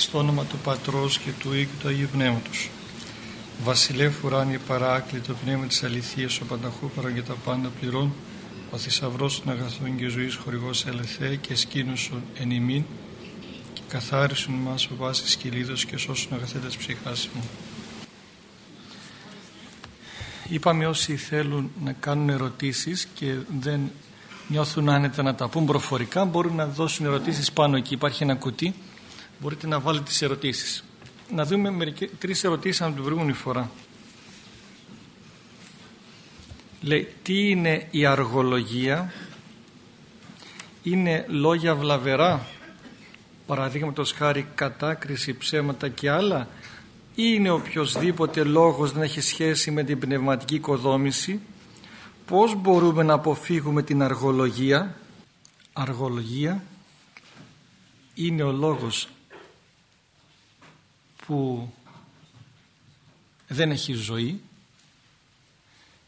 στο όνομα του Πατρός και του Υιού και του Αγίου Πνεύματος. Βασιλεύ ουράνιε παράκλητο πνεύμα της αληθείας, ο πανταχού για τα πάντα πληρών, ο θησαυρός των αγαθών και ζωής χορηγός ελεθέ και σκήνωσον εν ημίν και καθάρισον μας ο βάσης κυλίδος και σώσουν αγαθέτες ψυχάς μου. Είπαμε όσοι θέλουν να κάνουν ερωτήσεις και δεν νιώθουν άνετα να τα πούν προφορικά μπορούν να δώσουν ερωτήσεις πάνω εκεί. Υπάρχει ένα κουτί, μπορείτε να βάλετε τις ερωτήσεις. Να δούμε μερικές, τρεις ερωτήσεις από την προηγούμενη φορά. Λέει, τι είναι η αργολογία, είναι λόγια βλαβερά, παραδείγματος χάρη κατάκριση, ψέματα και άλλα, ή είναι οποιοδήποτε λόγος δεν έχει σχέση με την πνευματική οικοδόμηση, πώς μπορούμε να αποφύγουμε την αργολογία; Αργολογία είναι ο λόγος που δεν έχει ζωή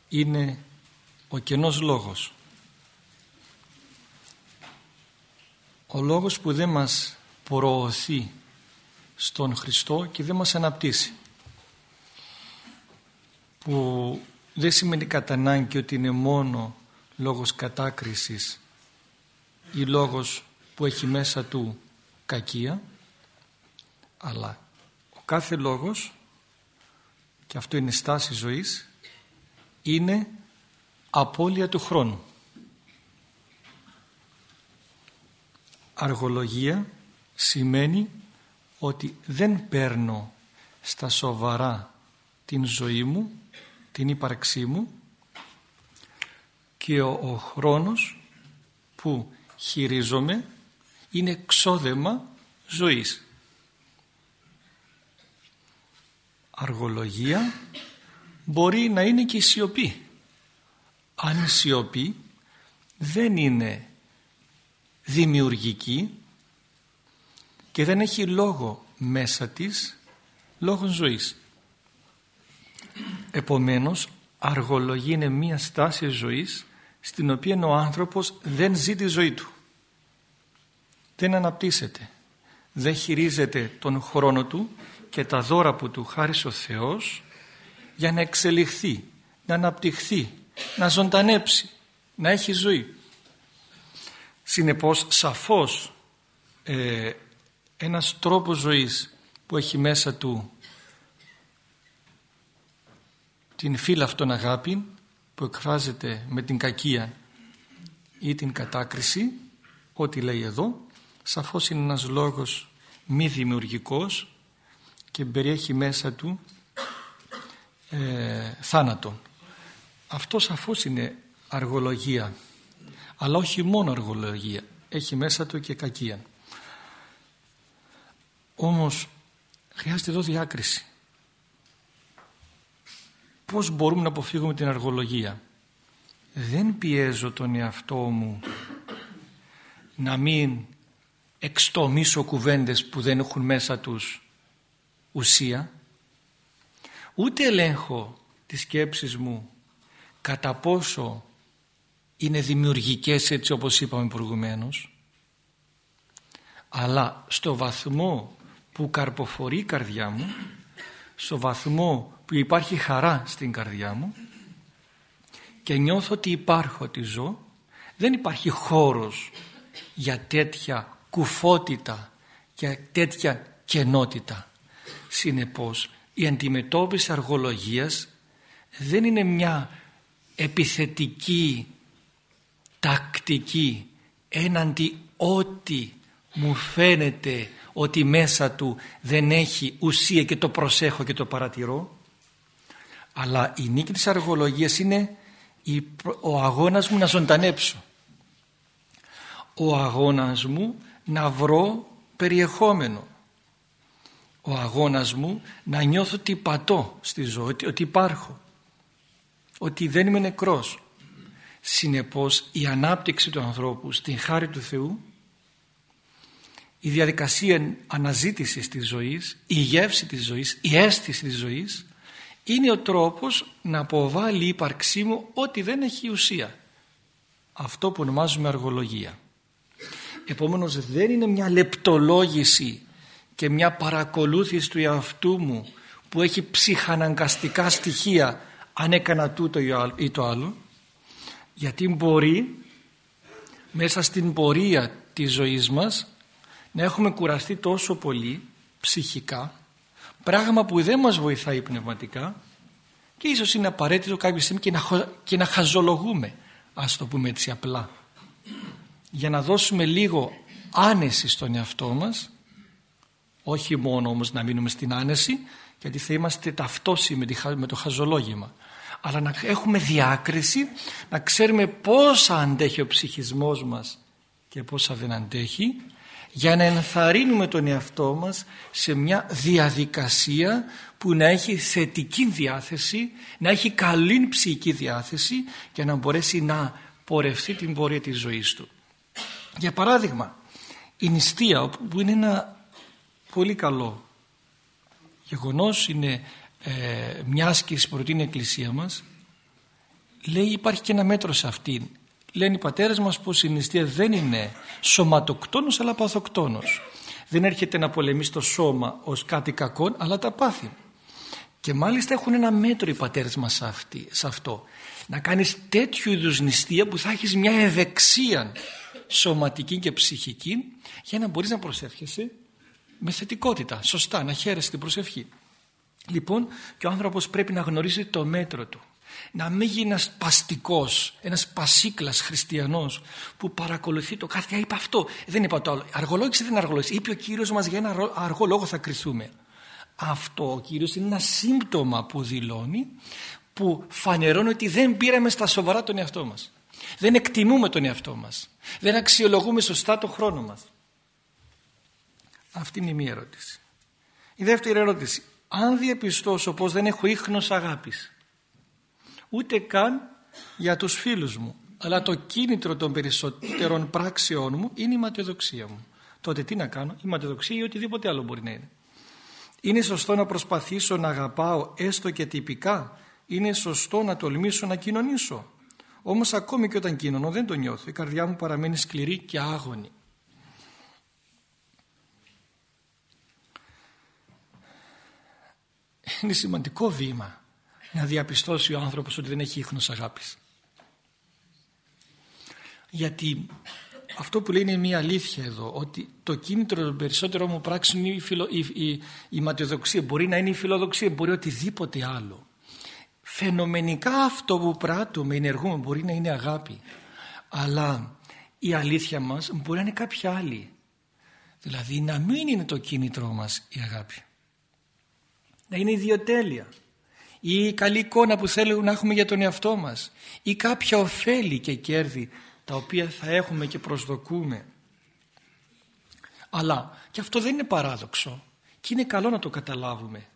είναι ο κενός λόγος. Ο λόγος που δεν μας προωθεί στον Χριστό και δεν μας αναπτύσσει. Που δεν σημαίνει κατά ανάγκη ότι είναι μόνο λόγος κατάκρισης ή λόγος που έχει μέσα του κακία αλλά ο κάθε λόγος και αυτό είναι στάση ζωής είναι απώλεια του χρόνου. Αργολογία σημαίνει ότι δεν παίρνω στα σοβαρά την ζωή μου, την ύπαρξή μου και ο, ο χρόνος που χειρίζομαι είναι ξόδεμα ζωής. Αργολογία μπορεί να είναι και η σιωπή. Αν η σιωπή δεν είναι δημιουργική και δεν έχει λόγο μέσα της, λόγος ζωής. Επομένως, αργολογία είναι μία στάση ζωής στην οποία ο άνθρωπος δεν ζει τη ζωή του. Δεν αναπτύσσεται. Δεν χειρίζεται τον χρόνο του και τα δώρα που του χάρισε ο Θεός για να εξελιχθεί, να αναπτυχθεί, να ζωντανέψει, να έχει ζωή. Συνεπώς σαφώς ε, ένας τρόπος ζωής που έχει μέσα του την φύλλα αυτόν αγάπη που εκφράζεται με την κακία ή την κατάκριση ό,τι λέει εδώ σαφώς είναι ένας λόγος μη δημιουργικός και περιέχει μέσα του ε, θάνατο. Αυτό σαφώς είναι αργολογία αλλά όχι μόνο αργολογία έχει μέσα του και κακία. Όμως χρειάζεται εδώ διάκριση. Πώς μπορούμε να αποφύγουμε την αργολογία; Δεν πιέζω τον εαυτό μου να μην εξτομίσω κουβέντες που δεν έχουν μέσα τους ουσία ούτε ελέγχω τις σκέψεις μου κατά πόσο είναι δημιουργικές έτσι όπως είπαμε προηγουμένως αλλά στο βαθμό που καρποφορεί η καρδιά μου στο βαθμό που υπάρχει χαρά στην καρδιά μου και νιώθω ότι υπάρχω, ότι ζω δεν υπάρχει χώρος για τέτοια κουφότητα για τέτοια κενότητα συνεπώς η αντιμετώπιση αργολογίας δεν είναι μια επιθετική τακτική έναντι ό,τι μου φαίνεται ότι μέσα του δεν έχει ουσία και το προσέχω και το παρατηρώ αλλά η νίκη της αργολογίας είναι ο αγώνας μου να ζωντανέψω. Ο αγώνας μου να βρω περιεχόμενο ο αγώνας μου να νιώθω ότι πατώ στη ζωή, ότι υπάρχω ότι δεν είμαι νεκρός. Συνεπώς η ανάπτυξη του ανθρώπου στην χάρη του Θεού η διαδικασία αναζήτησης της ζωής η γεύση της ζωής, η αίσθηση της ζωής είναι ο τρόπος να αποβάλει η ύπαρξή μου ό,τι δεν έχει ουσία. Αυτό που ονομάζουμε αργολογία. Επομένως δεν είναι μια λεπτολόγηση και μια παρακολούθηση του εαυτού μου που έχει ψυχαναγκαστικά στοιχεία αν έκανα τούτο ή το άλλο. Γιατί μπορεί μέσα στην πορεία της ζωής μας να έχουμε κουραστεί τόσο πολύ ψυχικά πράγμα που δεν μας βοηθάει πνευματικά και ίσως είναι απαραίτητο κάποια στιγμή και να, και να χαζολογούμε ας το πούμε έτσι απλά. Για να δώσουμε λίγο άνεση στον εαυτό μας όχι μόνο όμως να μείνουμε στην άνεση γιατί θα είμαστε ταυτόσιμοι με το χαζολόγημα αλλά να έχουμε διάκριση να ξέρουμε πόσα αντέχει ο ψυχισμός μας και πόσα δεν αντέχει για να ενθαρρύνουμε τον εαυτό μας σε μια διαδικασία που να έχει θετική διάθεση, να έχει καλή ψυχική διάθεση και να μπορέσει να πορευτεί την πορεία της ζωής του. Για παράδειγμα, η νηστεία που είναι ένα πολύ καλό γεγονός, είναι ε, μια άσκηση που προτείνει η Εκκλησία μας, λέει υπάρχει και ένα μέτρο σε αυτήν λένε οι πατέρες μας πως η νηστεία δεν είναι σωματοκτόνος αλλά παθοκτόνος. Δεν έρχεται να πολεμήσει το σώμα ως κάτι κακό αλλά τα πάθη. Και μάλιστα έχουν ένα μέτρο οι πατέρες μας σε αυτό. Να κάνεις τέτοιου είδους νηστεία που θα έχεις μια ευεξία σωματική και ψυχική για να μπορείς να προσεύχεσαι με θετικότητα, σωστά, να χαίρεσαι την προσευχή. Λοιπόν, και ο άνθρωπος πρέπει να γνωρίζει το μέτρο του να μην γίνει ένας παστικός, ένας πασίκλας χριστιανός που παρακολουθεί το κάθε είπα αυτό, δεν είπα το άλλο. Αργολόγησε δεν αργολόγησε. Είπε ο Κύριος μας για ένα αργό λόγο θα κρυθούμε. Αυτό ο Κύριος είναι ένα σύμπτωμα που δηλώνει που φανερώνει ότι δεν πήραμε στα σοβαρά τον εαυτό μας. Δεν εκτιμούμε τον εαυτό μας. Δεν αξιολογούμε σωστά τον χρόνο μας. Αυτή είναι η μία ερώτηση. Η δεύτερη ερώτηση. Αν διαπιστώσω πως δεν έχω ίχνος αγάπης ούτε καν για τους φίλους μου αλλά το κίνητρο των περισσότερων πράξεών μου είναι η ματιοδοξία μου τότε τι να κάνω, η ματιοδοξία ή οτιδήποτε άλλο μπορεί να είναι είναι σωστό να προσπαθήσω να αγαπάω έστω και τυπικά; Είναι σωστό να τολμήσω να κοινωνήσω; Όμως ακόμη και όταν κοινωνώ δεν το νιώθω η καρδιά μου παραμένει σκληρή και άγωνη είναι σημαντικό βήμα να διαπιστώσει ο άνθρωπος ότι δεν έχει ίχνος αγάπης. Γιατί αυτό που λέει είναι μια αλήθεια εδώ ότι το κίνητρο των περισσότερων μου πράξεων είναι η, φιλο, η, η, ματιοδοξία. Μπορεί να είναι η φιλοδοξία μπορεί οτιδήποτε άλλο. Φαινομενικά αυτό που πράττουμε ενεργούμε μπορεί να είναι αγάπη. Αλλά η αλήθεια μας μπορεί να είναι κάποια άλλη. Δηλαδή να μην είναι το κίνητρό μας η αγάπη να είναι ιδιοτέλεια ή η καλή εικόνα που θέλουμε να έχουμε για τον εαυτό μας ή κάποια ωφέλη και κέρδη τα οποία θα έχουμε και προσδοκούμε. Αλλά και αυτό δεν είναι παράδοξο και είναι καλό να το καταλάβουμε.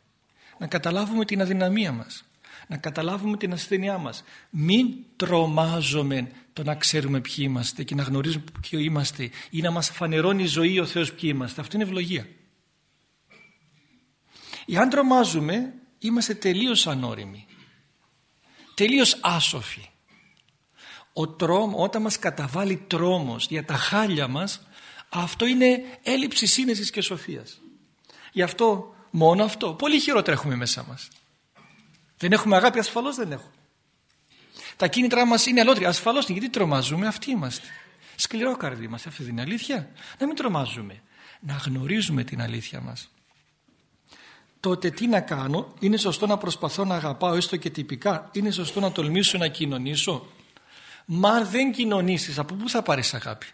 Να καταλάβουμε την αδυναμία μας. Να καταλάβουμε την ασθένειά μας. Μην τρομάζουμε το να ξέρουμε ποιοι είμαστε και να γνωρίζουμε ποιοι είμαστε ή να μας φανερώνει η ζωή ο Θεός ποιοι είμαστε. Αυτό είναι ευλογία. Εάν τρομάζουμε είμαστε τελείως ανώριμοι. Τελείως άσοφοι. Ο τρόμο, όταν μας καταβάλει τρόμος για τα χάλια μας αυτό είναι έλλειψη σύνεσης και σοφίας. Γι' αυτό μόνο αυτό πολύ χειρότερα έχουμε μέσα μας. Δεν έχουμε αγάπη ασφαλώς δεν έχουμε. Τα κίνητρά μας είναι αλότρια. Ασφαλώς γιατί τρομάζουμε; Αυτοί είμαστε. Σκληρό καρδί μας αυτή είναι αλήθεια; Να μην τρομάζουμε. Να γνωρίζουμε την αλήθεια μας τότε τι να κάνω, είναι σωστό να προσπαθώ να αγαπάω έστω και τυπικά, είναι σωστό να τολμήσω να κοινωνήσω. Μα αν δεν κοινωνήσεις, από πού θα πάρεις αγάπη;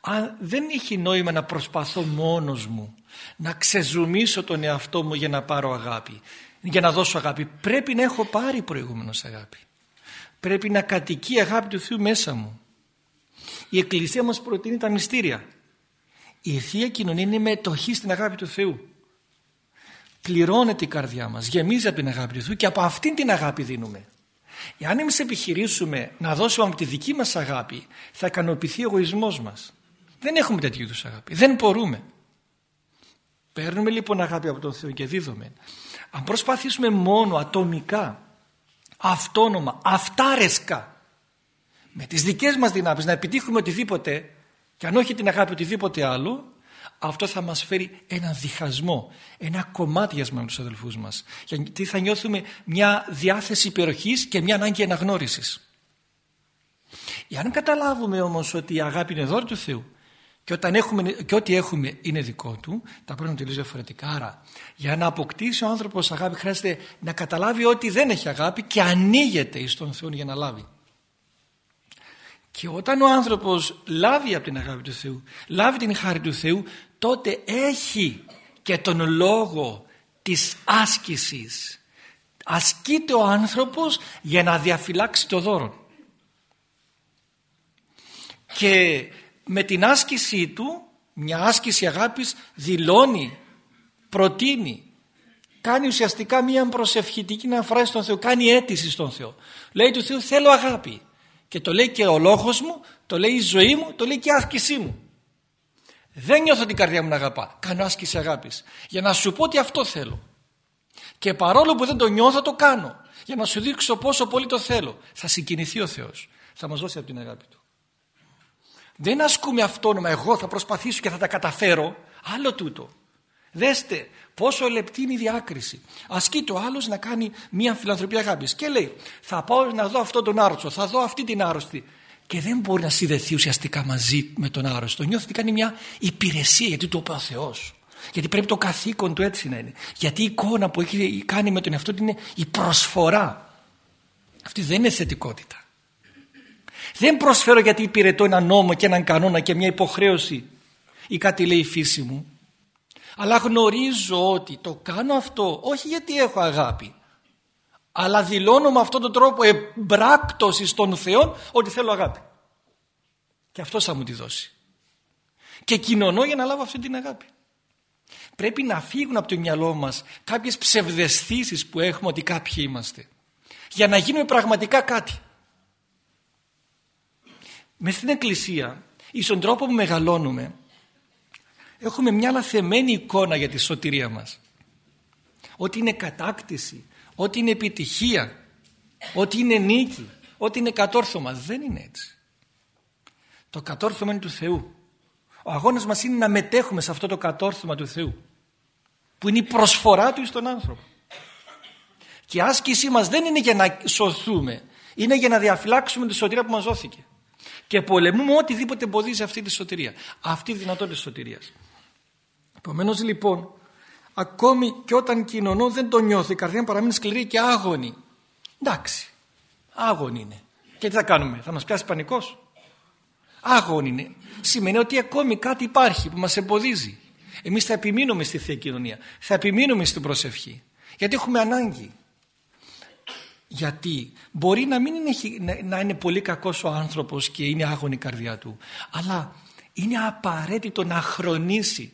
Αν δεν έχει νόημα να προσπαθώ μόνος μου, να ξεζουμίσω τον εαυτό μου για να πάρω αγάπη, για να δώσω αγάπη, πρέπει να έχω πάρει προηγούμενος αγάπη. Πρέπει να κατοικεί η αγάπη του Θεού μέσα μου. Η Εκκλησία μας προτείνει τα μυστήρια. Η Θεία Κοινωνία είναι μετοχή στην αγάπη του Θεού. Πληρώνεται η καρδιά μας, γεμίζει από την αγάπη του Θεού και από αυτήν την αγάπη δίνουμε. Εάν εμείς επιχειρήσουμε να δώσουμε από τη δική μας αγάπη, θα ικανοποιηθεί ο εγωισμός μας. Δεν έχουμε τέτοιου είδους αγάπη. Δεν μπορούμε. Παίρνουμε λοιπόν αγάπη από τον Θεό και δίδουμε. Αν προσπαθήσουμε μόνο ατομικά, αυτόνομα, αυτάρεσκα, με τις δικές μας δυνάμεις να επιτύχουμε οτιδήποτε, και αν όχι την αγάπη οτιδήποτε άλλο αυτό θα μας φέρει ένα διχασμό, ένα κομμάτιασμα με τους αδελφούς μας. Γιατί θα νιώθουμε μια διάθεση υπεροχής και μια ανάγκη αναγνώρισης. Εάν καταλάβουμε όμως ότι η αγάπη είναι δώρο του Θεού και, όταν έχουμε, και ό,τι έχουμε είναι δικό του, τα πράγματα τελείως διαφορετικά. Άρα, για να αποκτήσει ο άνθρωπος αγάπη χρειάζεται να καταλάβει ότι δεν έχει αγάπη και ανοίγεται εις τον Θεό για να λάβει. Και όταν ο άνθρωπος λάβει από την αγάπη του Θεού, λάβει την χάρη του Θεού, τότε έχει και τον λόγο της άσκησης. Ασκείται ο άνθρωπος για να διαφυλάξει το δώρο. Και με την άσκησή του, μια άσκηση αγάπης δηλώνει, προτείνει, κάνει ουσιαστικά μια προσευχητική αναφορά στον Θεό, κάνει αίτηση στον Θεό. Λέει του Θεού θέλω αγάπη. Και το λέει και ο λόγος μου, το λέει η ζωή μου, το λέει και η άσκησή μου. Δεν νιώθω την καρδιά μου να αγαπά. Κάνω άσκηση αγάπης. Για να σου πω ότι αυτό θέλω. Και παρόλο που δεν το νιώθω το κάνω. Για να σου δείξω πόσο πολύ το θέλω. Θα συγκινηθεί ο Θεός. Θα μας δώσει από την αγάπη Του. Δεν ασκούμε αυτόνομα εγώ θα προσπαθήσω και θα τα καταφέρω. Άλλο τούτο. Δέστε πόσο λεπτή είναι η διάκριση. Ασκεί το άλλος να κάνει μια φιλανθρωπία αγάπης. Και λέει, θα πάω να δω αυτόν τον άρρωστο, θα δω αυτή την άρρωστη. Και δεν μπορεί να συνδεθεί ουσιαστικά μαζί με τον άρρωστο. Νιώθει ότι κάνει μια υπηρεσία γιατί το είπε ο Θεός. Γιατί πρέπει το καθήκον του έτσι να είναι. Γιατί η εικόνα που έχει κάνει με τον εαυτό του είναι η προσφορά. Αυτή δεν είναι θετικότητα. Δεν προσφέρω γιατί υπηρετώ ένα νόμο και έναν κανόνα και μια υποχρέωση ή κάτι λέει η φύση μου. Αλλά γνωρίζω ότι το κάνω αυτό όχι γιατί έχω αγάπη αλλά δηλώνω με αυτόν τον τρόπο εμπράκτωση στον Θεό ότι θέλω αγάπη. Και αυτό θα μου τη δώσει. Και κοινωνώ για να λάβω αυτή την αγάπη. Πρέπει να φύγουν από το μυαλό μας κάποιες ψευδεστήσεις που έχουμε ότι κάποιοι είμαστε. Για να γίνουμε πραγματικά κάτι. Μες στην εκκλησία ή στον τρόπο που μεγαλώνουμε έχουμε μια λαθεμένη εικόνα για τη σωτηρία μας. Ότι είναι κατάκτηση, ότι είναι επιτυχία, ότι είναι νίκη, ότι είναι κατόρθωμα. Δεν είναι έτσι. Το κατόρθωμα είναι του Θεού. Ο αγώνας μας είναι να μετέχουμε σε αυτό το κατόρθωμα του Θεού που είναι η προσφορά του στον άνθρωπο. Και η άσκησή μας δεν είναι για να σωθούμε, είναι για να διαφυλάξουμε τη σωτηρία που μας δόθηκε. Και πολεμούμε οτιδήποτε εμποδίζει αυτή τη σωτηρία, αυτή τη δυνατότητα σωτηρίας. Επομένως λοιπόν, ακόμη και όταν κοινωνώ δεν το νιώθω, η καρδιά μου παραμείνει σκληρή και άγωνη. Εντάξει, άγωνη είναι. Και τι θα κάνουμε, θα μας πιάσει πανικός; Άγωνη είναι. Σημαίνει ότι ακόμη κάτι υπάρχει που μας εμποδίζει. Εμείς θα επιμείνουμε στη Θεία Κοινωνία, θα επιμείνουμε στην προσευχή. Γιατί έχουμε ανάγκη. Γιατί μπορεί να μην είναι, να είναι πολύ κακός ο άνθρωπος και είναι άγωνη η καρδιά του. Αλλά είναι απαραίτητο να χρονίσει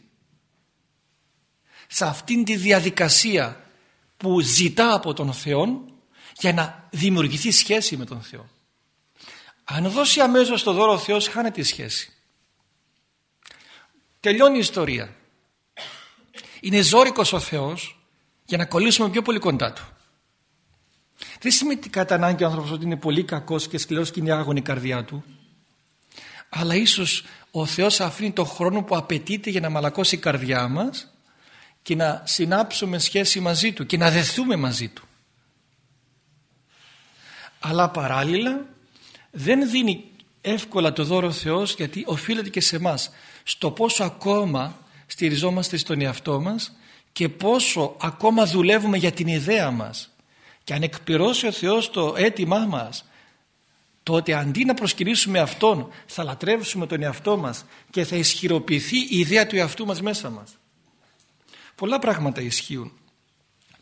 σε αυτήν τη διαδικασία που ζητά από τον Θεό για να δημιουργηθεί σχέση με τον Θεό. Αν δώσει αμέσως το δώρο ο Θεός χάνεται η σχέση. Τελειώνει η ιστορία. Είναι ζώρικος ο Θεός για να κολλήσουμε πιο πολύ κοντά Του. Δεν σημαίνει κατά ανάγκη ο άνθρωπος ότι είναι πολύ κακός και σκληρός και είναι άγωνη η καρδιά του. Αλλά ίσως ο Θεός αφήνει το χρόνο που απαιτείται για να μαλακώσει η καρδιά μας και να συνάψουμε σχέση μαζί Του και να δεθούμε μαζί Του. Αλλά παράλληλα δεν δίνει εύκολα το δώρο ο Θεός γιατί οφείλεται και σε μας στο πόσο ακόμα στηριζόμαστε στον εαυτό μας και πόσο ακόμα δουλεύουμε για την ιδέα μας και αν εκπληρώσει ο Θεός το αίτημά μας τότε αντί να προσκυνήσουμε Αυτόν θα λατρεύσουμε τον εαυτό μας και θα ισχυροποιηθεί η ιδέα του εαυτού μας μέσα μας. Πολλά πράγματα ισχύουν.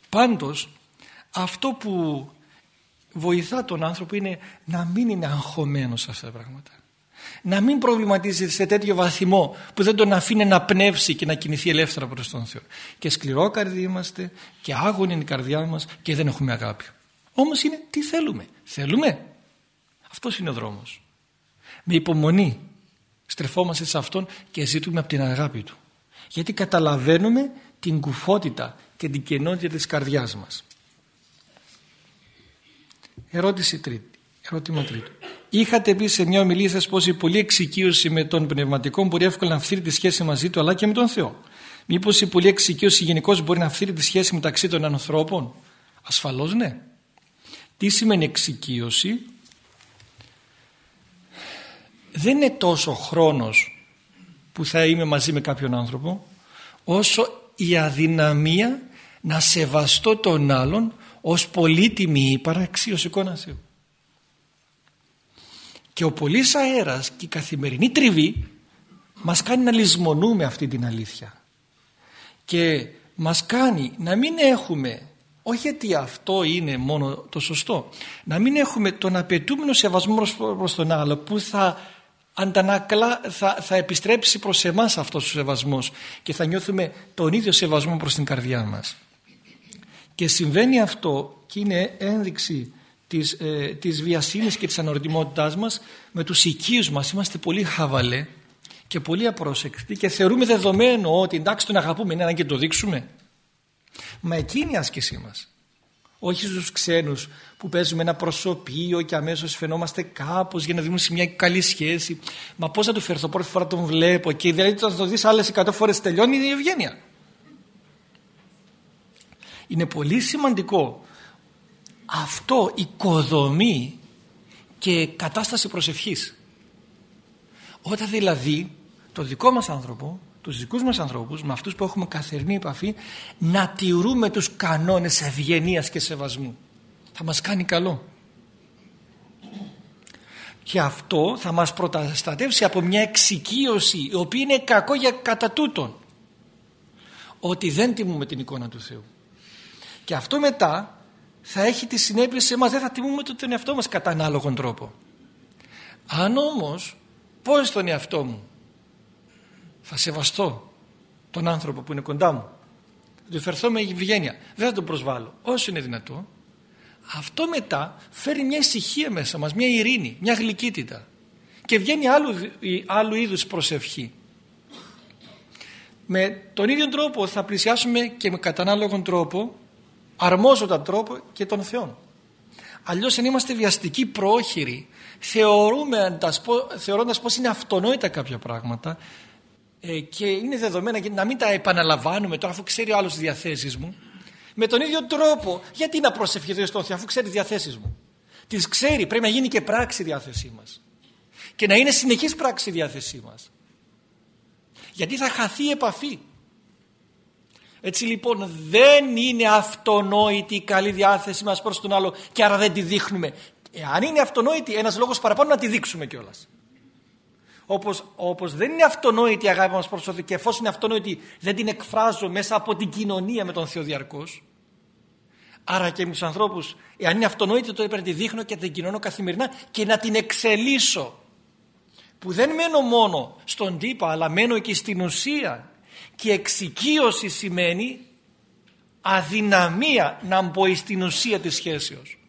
Πάντως αυτό που βοηθά τον άνθρωπο είναι να μην είναι αγχωμένος σε αυτά τα πράγματα. Να μην προβληματίζεται σε τέτοιο βαθμό που δεν τον αφήνει να πνεύσει και να κινηθεί ελεύθερα προς τον Θεό. Και σκληρό καρδί είμαστε και άγωνη είναι η καρδιά μας και δεν έχουμε αγάπη. Όμως είναι τι θέλουμε. Θέλουμε. Αυτός είναι ο δρόμος. Με υπομονή στρεφόμαστε σε Αυτόν και ζητούμε από την αγάπη Του. Γιατί καταλαβαίνουμε την κουφότητα και την κενότητα της καρδιάς μας. Ερώτηση τρίτη. Ερώτημα τρίτο. Είχατε πει σε μια ομιλία σας πως η πολλή εξοικείωση με τον πνευματικό μπορεί εύκολα να φθείρει τη σχέση μαζί του αλλά και με τον Θεό. Μήπως η πολλή εξοικείωση γενικώς μπορεί να φθείρει τη σχέση μεταξύ των ανθρώπων; Ασφαλώς ναι. Τι σημαίνει εξοικείωση; Δεν είναι τόσο χρόνος που θα είμαι μαζί με κάποιον άνθρωπο όσο η αδυναμία να σεβαστώ τον άλλον ως πολύτιμη ύπαρξη ως εικόνα Θεού. Και ο πολύς αέρας και η καθημερινή τριβή μας κάνει να λησμονούμε αυτή την αλήθεια. Και μας κάνει να μην έχουμε, όχι γιατί αυτό είναι μόνο το σωστό, να μην έχουμε τον απαιτούμενο σεβασμό προς τον άλλο που θα αντανακλά, θα, θα επιστρέψει προς εμάς αυτός ο σεβασμός και θα νιώθουμε τον ίδιο σεβασμό προς την καρδιά μας. Και συμβαίνει αυτό και είναι ένδειξη της, ε, της βιασύνης και της ανοριμότητάς μας με τους οικείους μας είμαστε πολύ χαβαλέ και πολύ απρόσεκτοι και θεωρούμε δεδομένο ότι εντάξει τον αγαπούμε είναι να και το δείξουμε μα εκείνη η άσκησή μας όχι στους ξένους που παίζουμε ένα προσωπείο και αμέσως φαινόμαστε κάπως για να δούμε σε μια καλή σχέση μα πώς θα του φερθώ πρώτη φορά τον βλέπω και δηλαδή θα το δεις άλλες 100 φορές τελειώνει η ευγένεια είναι πολύ σημαντικό αυτό οικοδομή και κατάσταση προσευχής. Όταν δηλαδή το δικό μας άνθρωπο, τους δικούς μας ανθρώπους, με αυτούς που έχουμε καθερινή επαφή, να τηρούμε τους κανόνες ευγενίας και σεβασμού. Θα μας κάνει καλό. Και αυτό θα μας προστατεύσει από μια εξοικείωση η οποία είναι κακό για κατά τούτον. Ότι δεν τιμούμε την εικόνα του Θεού. Και αυτό μετά θα έχει τη συνέπεια σε εμάς, δεν θα τιμούμε τον εαυτό μας κατά ανάλογον τρόπο. Αν όμως πω στον εαυτό μου θα σεβαστώ τον άνθρωπο που είναι κοντά μου. Θα του φερθώ με ευγένεια. Δεν θα τον προσβάλλω. Όσο είναι δυνατό αυτό μετά φέρει μια ησυχία μέσα μας μια ειρήνη, μια γλυκύτητα. Και βγαίνει άλλου, άλλου είδους προσευχή. Με τον ίδιο τρόπο θα πλησιάσουμε και με κατανάλογον τρόπο αρμόζοντα τρόπο και των Θεών. Αλλιώς αν είμαστε βιαστικοί πρόχειροι θεωρούμε, θεωρώντας πως είναι αυτονόητα κάποια πράγματα ε, και είναι δεδομένα και να μην τα επαναλαμβάνουμε τώρα αφού ξέρει ο άλλος τις διαθέσεις μου με τον ίδιο τρόπο γιατί να προσευχηθώ στον Θεό αφού ξέρει τις διαθέσεις μου; Τις ξέρει πρέπει να γίνει και πράξη η διάθεσή μας και να είναι συνεχής πράξη η διάθεσή μας γιατί θα χαθεί η επαφή έτσι λοιπόν δεν είναι αυτονόητη η καλή διάθεση μας προς τον άλλο και άρα δεν τη δείχνουμε. Αν είναι αυτονόητη ένας λόγος παραπάνω να τη δείξουμε κιόλας. Όπως, όπως δεν είναι αυτονόητη η αγάπη μας προς τον Θεό και εφόσον είναι αυτονόητη δεν την εκφράζω μέσα από την κοινωνία με τον Θεό διαρκώς. Άρα και με τους ανθρώπους, εάν είναι αυτονόητη τότε πρέπει να τη δείχνω και την κοινωνώ καθημερινά και να την εξελίσω. Που δεν μένω μόνο στον τύπο αλλά μένω και στην ουσία και εξοικείωση σημαίνει αδυναμία να μπω στην ουσία της σχέσεως.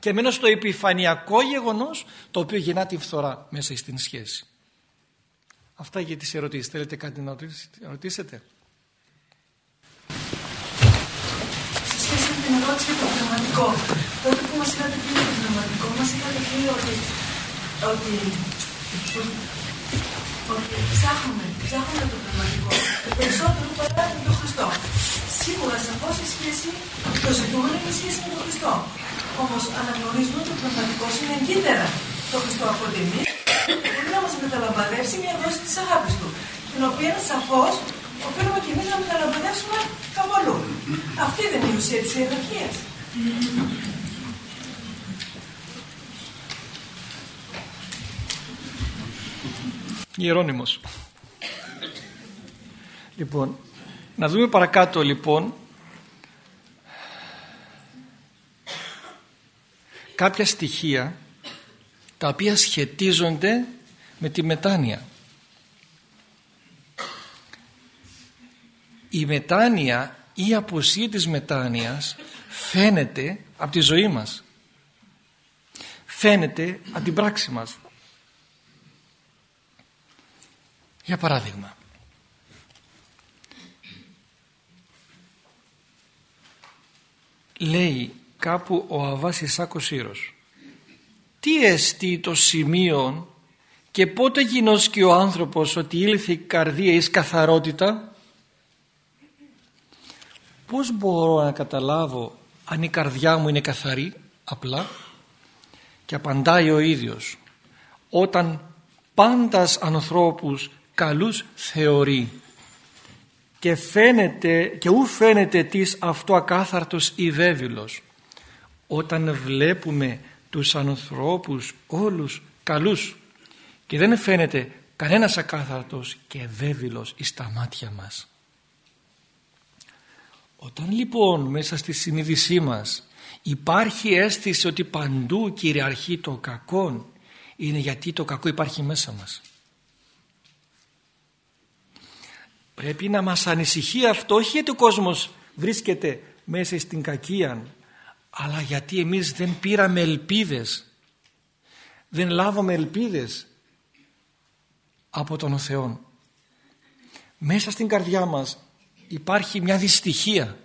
Και μένω στο επιφανειακό γεγονός το οποίο γεννά την φθορά μέσα στην σχέση. Αυτά για τις ερωτήσεις. Θέλετε κάτι να ρωτήσετε; Σε σχέση με την ερώτηση για το πνευματικό. Τότε που μας είχατε πει για το πνευματικό, μας είχατε πει ότι, ότι ότι ψάχνουμε, ψάχνουμε το πνευματικό περισσότερο παρά τον Χριστό. Σίγουρα, σαφώ η σχέση, το ζητούμενο είναι η σχέση με τον Χριστό. Όμως αναγνωρίζουμε ότι το πνευματικός είναι εγκύτερα το Χριστό από ότι εμείς μπορεί να μας μεταλαμπαδεύσει μια δόση της αγάπης του. Την οποία σαφώς οφείλουμε και εμείς να μεταλαμπαδεύσουμε κάπου αλλού. Αυτή δεν είναι η ουσία της ιεραρχίας. Ιερώνυμος. Λοιπόν, να δούμε παρακάτω λοιπόν κάποια στοιχεία τα οποία σχετίζονται με τη μετάνοια. Η μετάνοια ή η αποσία της μετάνοιας φαίνεται από τη ζωή μας. Φαίνεται από την πράξη μας. Για παράδειγμα, λέει κάπου ο Αβάς Ισάκος Ήρος τι εστί το σημείο και πότε γινός και ο άνθρωπος ότι ήλθε η καρδία εις καθαρότητα; Πώς μπορώ να καταλάβω αν η καρδιά μου είναι καθαρή απλά; Και απαντάει ο ίδιος όταν πάντας ανθρώπους καλούς θεωρεί και φαίνεται και ου φαίνεται της αυτό ακάθαρτος ή όταν βλέπουμε τους ανθρώπους όλους καλούς και δεν φαίνεται κανένας ακάθαρτος και βέβαιλος στα μάτια μας. Όταν λοιπόν μέσα στη συνείδησή μας υπάρχει αίσθηση ότι παντού κυριαρχεί το κακό είναι γιατί το κακό υπάρχει μέσα μας. Πρέπει να μας ανησυχεί αυτό όχι γιατί ο κόσμος βρίσκεται μέσα στην κακία αλλά γιατί εμείς δεν πήραμε ελπίδες δεν λάβαμε ελπίδες από τον Θεό μέσα στην καρδιά μας υπάρχει μια δυστυχία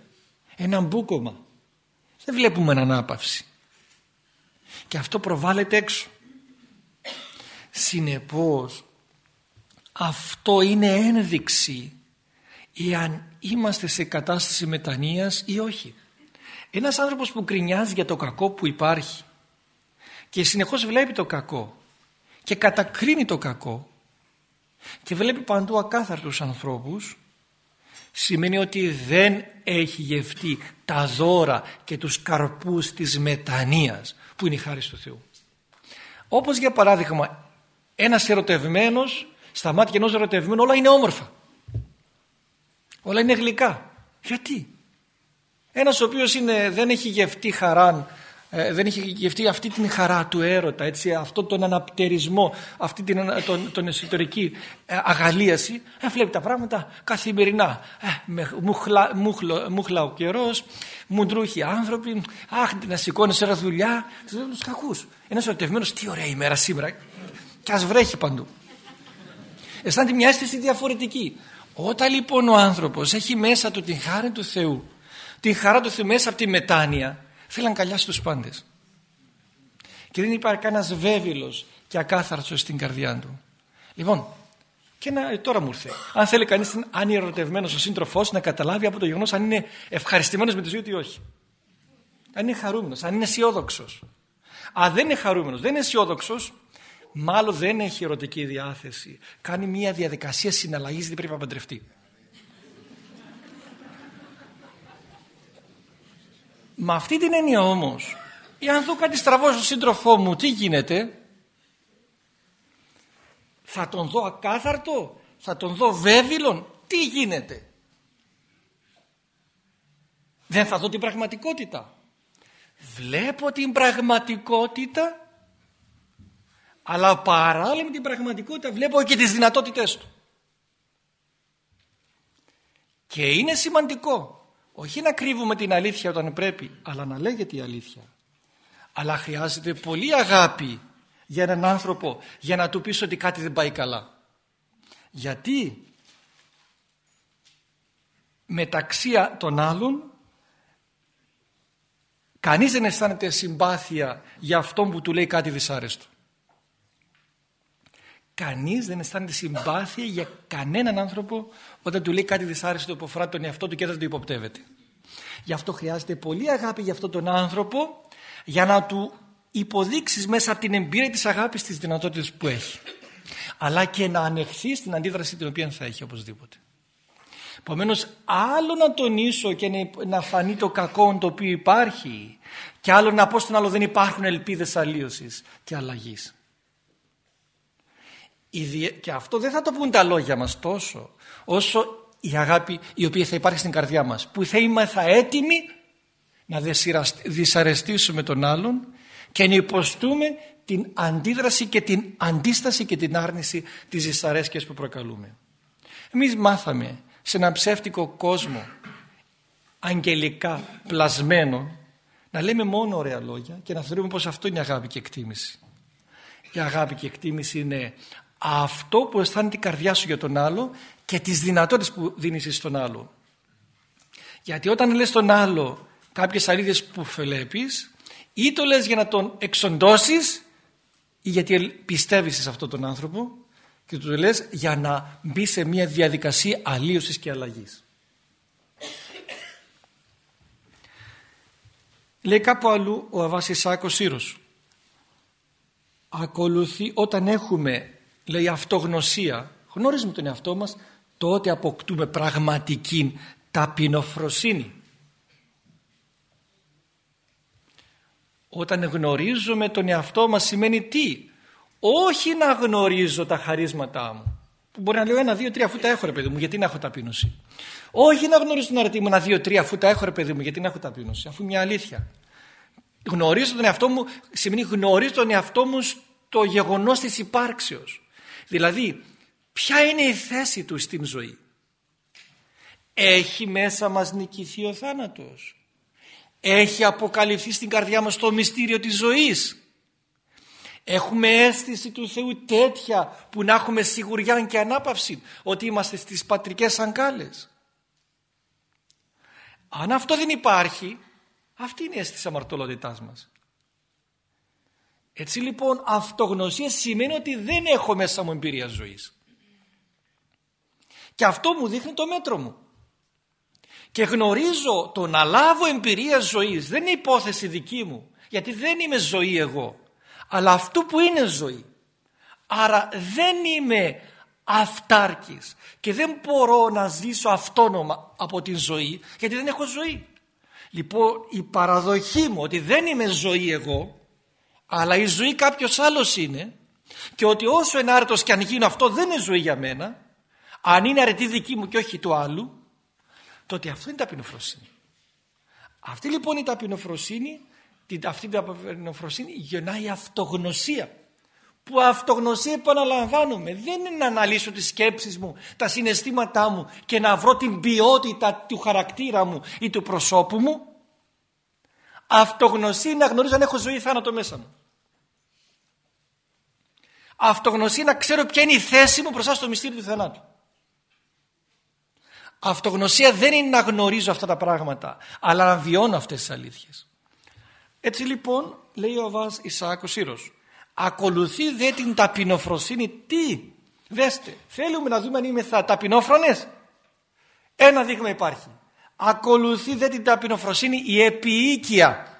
ένα μπούκομα. Δεν βλέπουμε ανάπαυση και αυτό προβάλλεται έξω. Συνεπώς αυτό είναι ένδειξη εάν είμαστε σε κατάσταση μετανοίας ή όχι ένας άνθρωπος που κρινιάζει για το κακό που υπάρχει και συνεχώς βλέπει το κακό και κατακρίνει το κακό και βλέπει παντού ακάθαρτους ανθρώπους σημαίνει ότι δεν έχει γευτεί τα δώρα και τους καρπούς της μετανοίας που είναι η χάρη του Θεού. Όπως για παράδειγμα ένας ερωτευμένος στα μάτια ενός ερωτευμένου όλα είναι όμορφα. Όλα είναι γλυκά. Γιατί; Ένας ο οποίος είναι, δεν έχει γευτεί χαρά ε, δεν έχει γευτεί αυτή την χαρά του έρωτα, έτσι, αυτό τον αναπτερισμό, αυτή την τον, τον εσωτερική ε, αγαλίαση, ε, βλέπει τα πράγματα καθημερινά. Ε, μουχλα, μουχλα, ο καιρός, μουντρούχοι άνθρωποι, αχ, να σηκώνει ένα δουλειά, τους κακούς. Ένας ερωτευμένος, τι ωραία ημέρα σήμερα, και ας βρέχει παντού. Αισθάνεται μια αίσθηση διαφορετική. Όταν λοιπόν ο άνθρωπος έχει μέσα του την χάρη του Θεού, την χαρά του Θεού μέσα από τη μετάνοια, Θέλει αγκαλιά στους πάντες. Και δεν υπάρχει κανένας βέβαιλος και ακάθαρτσος στην καρδιά του. Λοιπόν, και να, τώρα μου ήρθε. Αν θέλει κανείς αν είναι ερωτευμένος ο σύντροφός να καταλάβει από το γεγονός αν είναι ευχαριστημένος με τη ζωή του ή όχι. Αν είναι χαρούμενος, αν είναι αισιόδοξος. Αν δεν είναι χαρούμενος, δεν είναι αισιόδοξος, μάλλον δεν έχει ερωτική διάθεση. Κάνει μια διαδικασία συναλλαγής, δεν πρέπει να παντρευτεί. Με αυτή την έννοια όμως, αν δω κάτι στραβό στον σύντροφό μου, τι γίνεται; Θα τον δω ακάθαρτο, θα τον δω βέβηλον, τι γίνεται; Δεν θα δω την πραγματικότητα. Βλέπω την πραγματικότητα, αλλά παράλληλα με την πραγματικότητα βλέπω και τις δυνατότητες του. Και είναι σημαντικό όχι να κρύβουμε την αλήθεια όταν πρέπει, αλλά να λέγεται η αλήθεια. Αλλά χρειάζεται πολύ αγάπη για έναν άνθρωπο για να του πεις ότι κάτι δεν πάει καλά. Γιατί μεταξύ των άλλων κανείς δεν αισθάνεται συμπάθεια για αυτόν που του λέει κάτι δυσάρεστο. Κανείς δεν αισθάνεται συμπάθεια για κανέναν άνθρωπο όταν του λέει κάτι δυσάρεστο που αφορά τον εαυτό του και δεν το υποπτεύεται. Γι' αυτό χρειάζεται πολύ αγάπη για αυτόν τον άνθρωπο για να του υποδείξεις μέσα από την εμπειρία της αγάπης τις δυνατότητες που έχει. Αλλά και να ανεχθείς την αντίδραση την οποία θα έχει οπωσδήποτε. Επομένως, άλλο να τονίσω και να φανεί το κακό το οποίο υπάρχει και άλλο να πω στον άλλο δεν υπάρχουν ελπίδες αλλίωσης και αλλαγής. Και αυτό δεν θα το πούν τα λόγια μας τόσο όσο η αγάπη η οποία θα υπάρχει στην καρδιά μας που θα είμαστε έτοιμοι να δυσαρεστήσουμε τον άλλον και να υποστούμε την αντίδραση και την αντίσταση και την άρνηση της δυσαρέσκειας που προκαλούμε. Εμείς μάθαμε σε έναν ψεύτικο κόσμο αγγελικά πλασμένο να λέμε μόνο ωραία λόγια και να θεωρούμε πως αυτό είναι αγάπη και εκτίμηση. Η αγάπη και εκτίμηση είναι αυτό που αισθάνεται η καρδιά σου για τον άλλο και τις δυνατότητες που δίνεις στον άλλο. Γιατί όταν λες τον άλλο κάποιες αλήθειες που φελέπεις ή το λες για να τον εξοντώσεις ή γιατί πιστεύεις σε αυτόν τον άνθρωπο και του το λες για να μπει σε μια διαδικασία αλλίωσης και αλλαγής. Λέει κάπου αλλού ο Αβάς Ισάκος Σύρος. Ακολουθεί όταν έχουμε λέει αυτογνωσία, γνωρίζουμε τον εαυτό μας, τότε αποκτούμε πραγματική ταπεινοφροσύνη. Όταν γνωρίζουμε τον εαυτό μας σημαίνει τι; Όχι να γνωρίζω τα χαρίσματά μου. Που μπορεί να λέω ένα, δύο, τρία αφού τα έχω ρε παιδί μου γιατί να έχω ταπείνωση. Όχι να γνωρίζω την αρετή μου ένα, δύο, τρία αφού τα έχω ρε παιδί μου γιατί να έχω ταπείνωση. Αφού μια αλήθεια. Γνωρίζω τον εαυτό μου σημαίνει γνωρίζω τον εαυτό μου στο γεγονός της υπάρξεως. Δηλαδή ποια είναι η θέση του στην ζωή; Έχει μέσα μας νικηθεί ο θάνατος. Έχει αποκαλυφθεί στην καρδιά μας το μυστήριο της ζωής. Έχουμε αίσθηση του Θεού τέτοια που να έχουμε σιγουριά και ανάπαυση ότι είμαστε στις πατρικές αγκάλες. Αν αυτό δεν υπάρχει, αυτή είναι η αίσθηση αμαρτωλότητάς μας. Έτσι λοιπόν αυτογνωσία σημαίνει ότι δεν έχω μέσα μου εμπειρία ζωής. Και αυτό μου δείχνει το μέτρο μου. Και γνωρίζω το να λάβω εμπειρία ζωής. Δεν είναι υπόθεση δική μου γιατί δεν είμαι ζωή εγώ αλλά αυτού που είναι ζωή. Άρα δεν είμαι αυτάρκης και δεν μπορώ να ζήσω αυτόνομα από την ζωή γιατί δεν έχω ζωή. Λοιπόν η παραδοχή μου ότι δεν είμαι ζωή εγώ αλλά η ζωή κάποιος άλλος είναι και ότι όσο ενάρετος και αν γίνω αυτό δεν είναι ζωή για μένα αν είναι αρετή δική μου και όχι του άλλου τότε αυτό είναι ταπεινοφροσύνη. Αυτή λοιπόν η ταπεινοφροσύνη, αυτή η ταπεινοφροσύνη γεννάει αυτογνωσία. Που αυτογνωσία επαναλαμβάνουμε δεν είναι να αναλύσω τις σκέψεις μου, τα συναισθήματά μου και να βρω την ποιότητα του χαρακτήρα μου ή του προσώπου μου. Αυτογνωσία είναι να γνωρίζω αν έχω ζωή ή θάνατο μέσα μου. Αυτογνωσία να ξέρω ποια είναι η θέση μου μπροστά στο μυστήριο του θανάτου. Αυτογνωσία δεν είναι να γνωρίζω αυτά τα πράγματα, αλλά να βιώνω αυτές τις αλήθειες. Έτσι λοιπόν λέει ο Αβάς Ισαάκος Σύρος, ακολουθεί δε την ταπεινοφροσύνη τι, δέστε, θέλουμε να δούμε αν είμαι θα ταπεινόφρονες. Ένα δείγμα υπάρχει. Ακολουθεί δε την ταπεινοφροσύνη η επιοίκεια.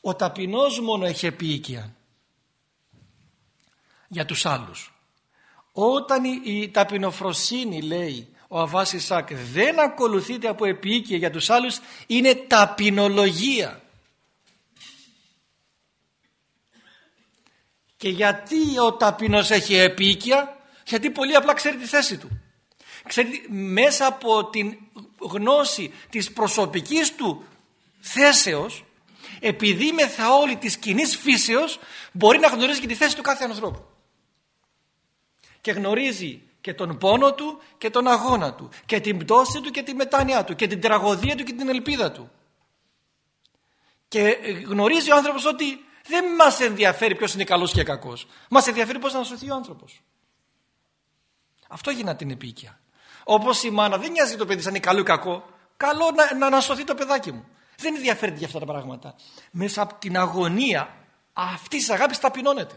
Ο ταπεινός μόνο έχει επιοίκεια για τους άλλους. Όταν η, ταπεινοφροσύνη λέει ο Αβάς Ισάκ δεν ακολουθείται από επίοικια για τους άλλους είναι ταπεινολογία. Και γιατί ο ταπεινός έχει επίοικια; Γιατί πολύ απλά ξέρει τη θέση του. Ξέρει μέσα από την γνώση της προσωπικής του θέσεως επειδή μεθα όλη της κοινή φύσεως μπορεί να γνωρίζει και τη θέση του κάθε ανθρώπου και γνωρίζει και τον πόνο του και τον αγώνα του και την πτώση του και τη μετάνοιά του και την τραγωδία του και την ελπίδα του. Και γνωρίζει ο άνθρωπος ότι δεν μας ενδιαφέρει ποιος είναι καλός και κακός. Μας ενδιαφέρει πώς να σωθεί ο άνθρωπος. Αυτό γίνα την επίκαια. Όπως η μάνα δεν νοιάζει το παιδί σαν είναι καλό ή κακό. Καλό να, να ανασωθεί το παιδάκι μου. Δεν ενδιαφέρει για αυτά τα πράγματα. Μέσα από την αγωνία αυτής της αγάπης ταπεινώνεται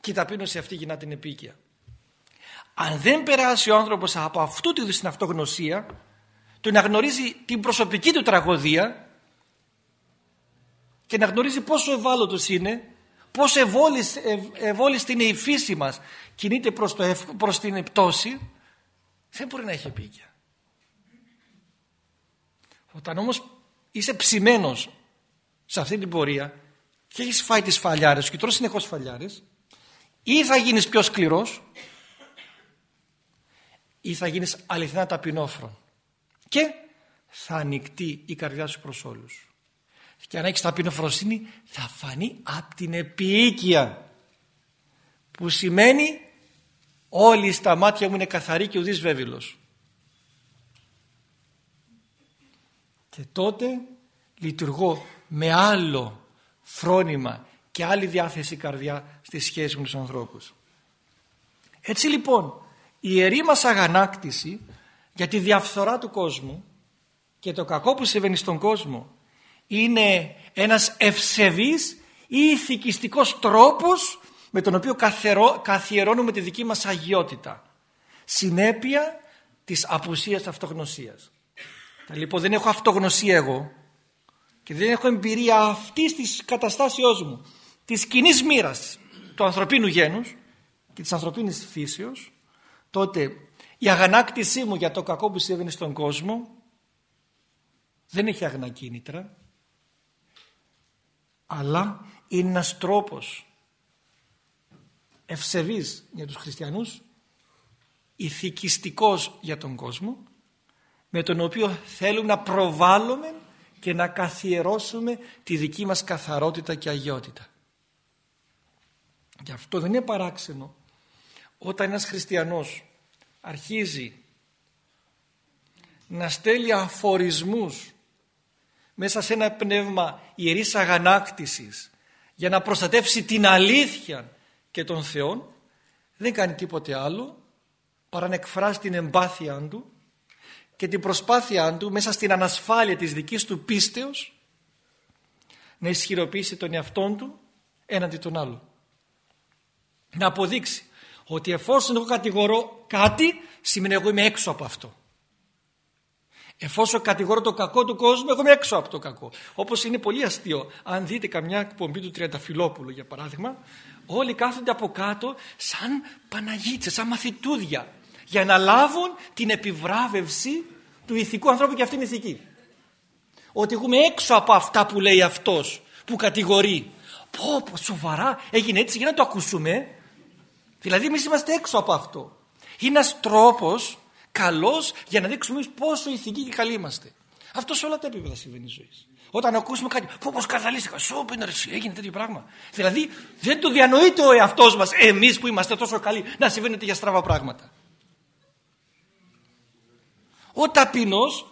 και η ταπείνωση αυτή γινά την επίκαια. Αν δεν περάσει ο άνθρωπος από αυτού του είδους την αυτογνωσία, το να γνωρίζει την προσωπική του τραγωδία και να γνωρίζει πόσο ευάλωτος είναι, πόσο ευόλιστη είναι η φύση μας, κινείται προς, το, προς την πτώση, δεν μπορεί να έχει επίκαια. Όταν όμως είσαι ψημένος σε αυτή την πορεία και έχεις φάει τις φαλιάρες και τρως συνεχώς φαλιάρες, ή θα γίνεις πιο σκληρός ή θα γίνεις αληθινά ταπεινόφρον και θα ανοιχτεί η καρδιά σου προς όλους και αν έχεις ταπεινοφροσύνη θα φανεί από την επίοικια που σημαίνει όλοι στα μάτια μου είναι καθαροί και ουδής βέβαιλος και τότε λειτουργώ με άλλο φρόνημα και άλλη διάθεση καρδιά στη σχέση με τους ανθρώπους. Έτσι λοιπόν η ιερή μας αγανάκτηση για τη διαφθορά του κόσμου και το κακό που συμβαίνει στον κόσμο είναι ένας ευσεβής ή ηθικιστικός τρόπος με τον οποίο καθιερώνουμε τη δική μας αγιότητα. Συνέπεια της απουσίας αυτογνωσίας. Λοιπόν δεν έχω αυτογνωσία εγώ και δεν έχω εμπειρία αυτής της καταστάσεώς μου της κοινή μοίρας του ανθρωπίνου γένους και της ανθρωπίνης φύσεως τότε η αγανάκτησή μου για το κακό που συμβαίνει στον κόσμο δεν έχει αγνακίνητρα αλλά είναι ένας τρόπος ευσεβής για τους χριστιανούς ηθικιστικός για τον κόσμο με τον οποίο θέλουμε να προβάλλουμε και να καθιερώσουμε τη δική μας καθαρότητα και αγιότητα. Γι' αυτό δεν είναι παράξενο όταν ένας χριστιανός αρχίζει να στέλνει αφορισμούς μέσα σε ένα πνεύμα ιερής αγανάκτησης για να προστατεύσει την αλήθεια και τον Θεό δεν κάνει τίποτε άλλο παρά να εκφράσει την εμπάθειά του και την προσπάθειά του μέσα στην ανασφάλεια της δικής του πίστεως να ισχυροποιήσει τον εαυτό του έναντι των άλλων. Να αποδείξει ότι εφόσον εγώ κατηγορώ κάτι σημαίνει εγώ είμαι έξω από αυτό. Εφόσον κατηγορώ το κακό του κόσμου, εγώ είμαι έξω από το κακό. Όπως είναι πολύ αστείο. Αν δείτε καμιά εκπομπή του Τριανταφυλόπουλου, για παράδειγμα, όλοι κάθονται από κάτω σαν Παναγίτσε, σαν μαθητούδια, για να λάβουν την επιβράβευση του ηθικού ανθρώπου και αυτή είναι ηθική. Ότι εγώ είμαι έξω από αυτά που λέει αυτός, που κατηγορεί. Πω, πω, σοβαρά, έγινε έτσι για να το ακούσουμε. Δηλαδή, εμείς είμαστε έξω από αυτό. Είναι ένας τρόπος καλός για να δείξουμε πόσο ηθικοί και καλοί είμαστε. Αυτό σε όλα τα επίπεδα συμβαίνει ζωή. Όταν ακούσουμε κάτι, πω πως καθαλίστηκα, σώπη έγινε τέτοιο πράγμα. Δηλαδή δεν το διανοείται ο εαυτός μας, εμείς που είμαστε τόσο καλοί, να συμβαίνουν τέτοια στραβά πράγματα. Ο ταπεινός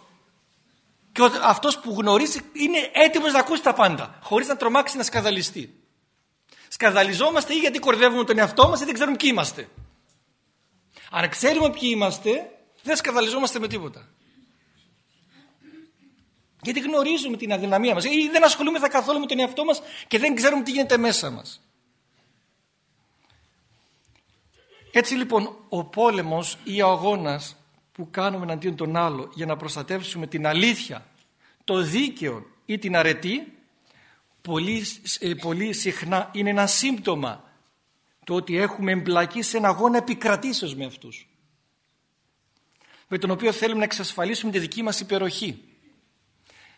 και αυτός που γνωρίζει είναι έτοιμος να ακούσει τα πάντα, χωρίς να τρομάξει να σκαδαλιστεί. Σκαδαλιζόμαστε ή γιατί κορδεύουμε τον εαυτό μας ή δεν ξέρουμε ποιοι είμαστε. Αν ξέρουμε ποιοι είμαστε, δεν σκαδαλιζόμαστε με τίποτα. Γιατί γνωρίζουμε την αδυναμία μας ή δεν ασχολούμεθα καθόλου με τον εαυτό μας και δεν ξέρουμε τι γίνεται μέσα μας. Έτσι λοιπόν ο πόλεμος ή ο αγώνας που κάνουμε εναντίον τον άλλο για να προστατεύσουμε την αλήθεια, το δίκαιο ή την αρετή πολύ, ε, πολύ συχνά είναι ένα σύμπτωμα το ότι έχουμε εμπλακεί σε ένα αγώνα επικρατήσεως με αυτούς με τον οποίο θέλουμε να εξασφαλίσουμε τη δική μας υπεροχή.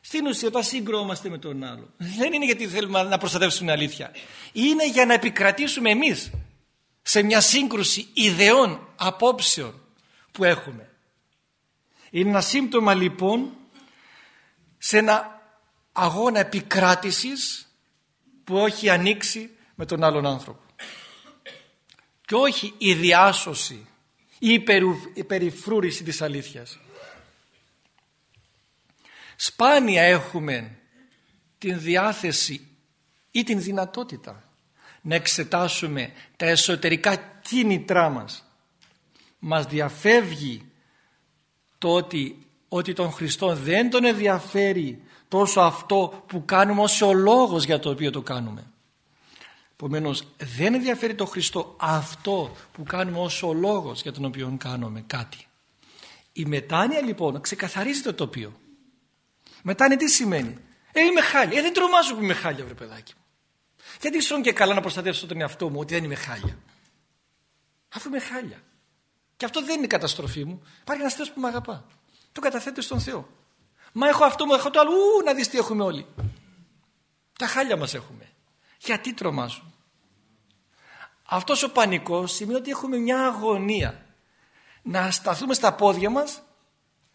Στην ουσία όταν συγκρόμαστε με τον άλλο δεν είναι γιατί θέλουμε να προστατεύσουμε την αλήθεια. Είναι για να επικρατήσουμε εμείς σε μια σύγκρουση ιδεών, απόψεων που έχουμε. Είναι ένα σύμπτωμα λοιπόν σε ένα αγώνα επικράτησης που έχει ανοίξει με τον άλλον άνθρωπο. Και όχι η διάσωση ή η περιφρούρηση της αλήθειας. Σπάνια έχουμε την διάθεση ή την δυνατότητα να εξετάσουμε τα εσωτερικά κίνητρά μας. Μας διαφεύγει το ότι, ότι τον Χριστό δεν τον ενδιαφέρει τόσο αυτό που κάνουμε όσο ο λόγος για το οποίο το κάνουμε. Επομένως, δεν ενδιαφέρει το Χριστό αυτό που κάνουμε ως ο λόγος για τον οποίο κάνουμε κάτι. Η μετάνοια λοιπόν ξεκαθαρίζει το τοπίο. Μετάνοια τι σημαίνει. Ε, είμαι χάλια. Ε, δεν τρομάζω που είμαι χάλια, βρε παιδάκι μου. Γιατί σώνει και καλά να προστατεύσω τον εαυτό μου ότι δεν είμαι χάλια. Αφού είμαι χάλια. Και αυτό δεν είναι η καταστροφή μου. Υπάρχει ένας Θεός που με αγαπά. Το καταθέτει στον Θεό. Μα έχω αυτό μου, έχω το άλλο. Ού, να δεις τι έχουμε όλοι. Τα χάλια μας έχουμε. Γιατί τρομάζουν. Αυτός ο πανικός σημαίνει ότι έχουμε μια αγωνία να σταθούμε στα πόδια μας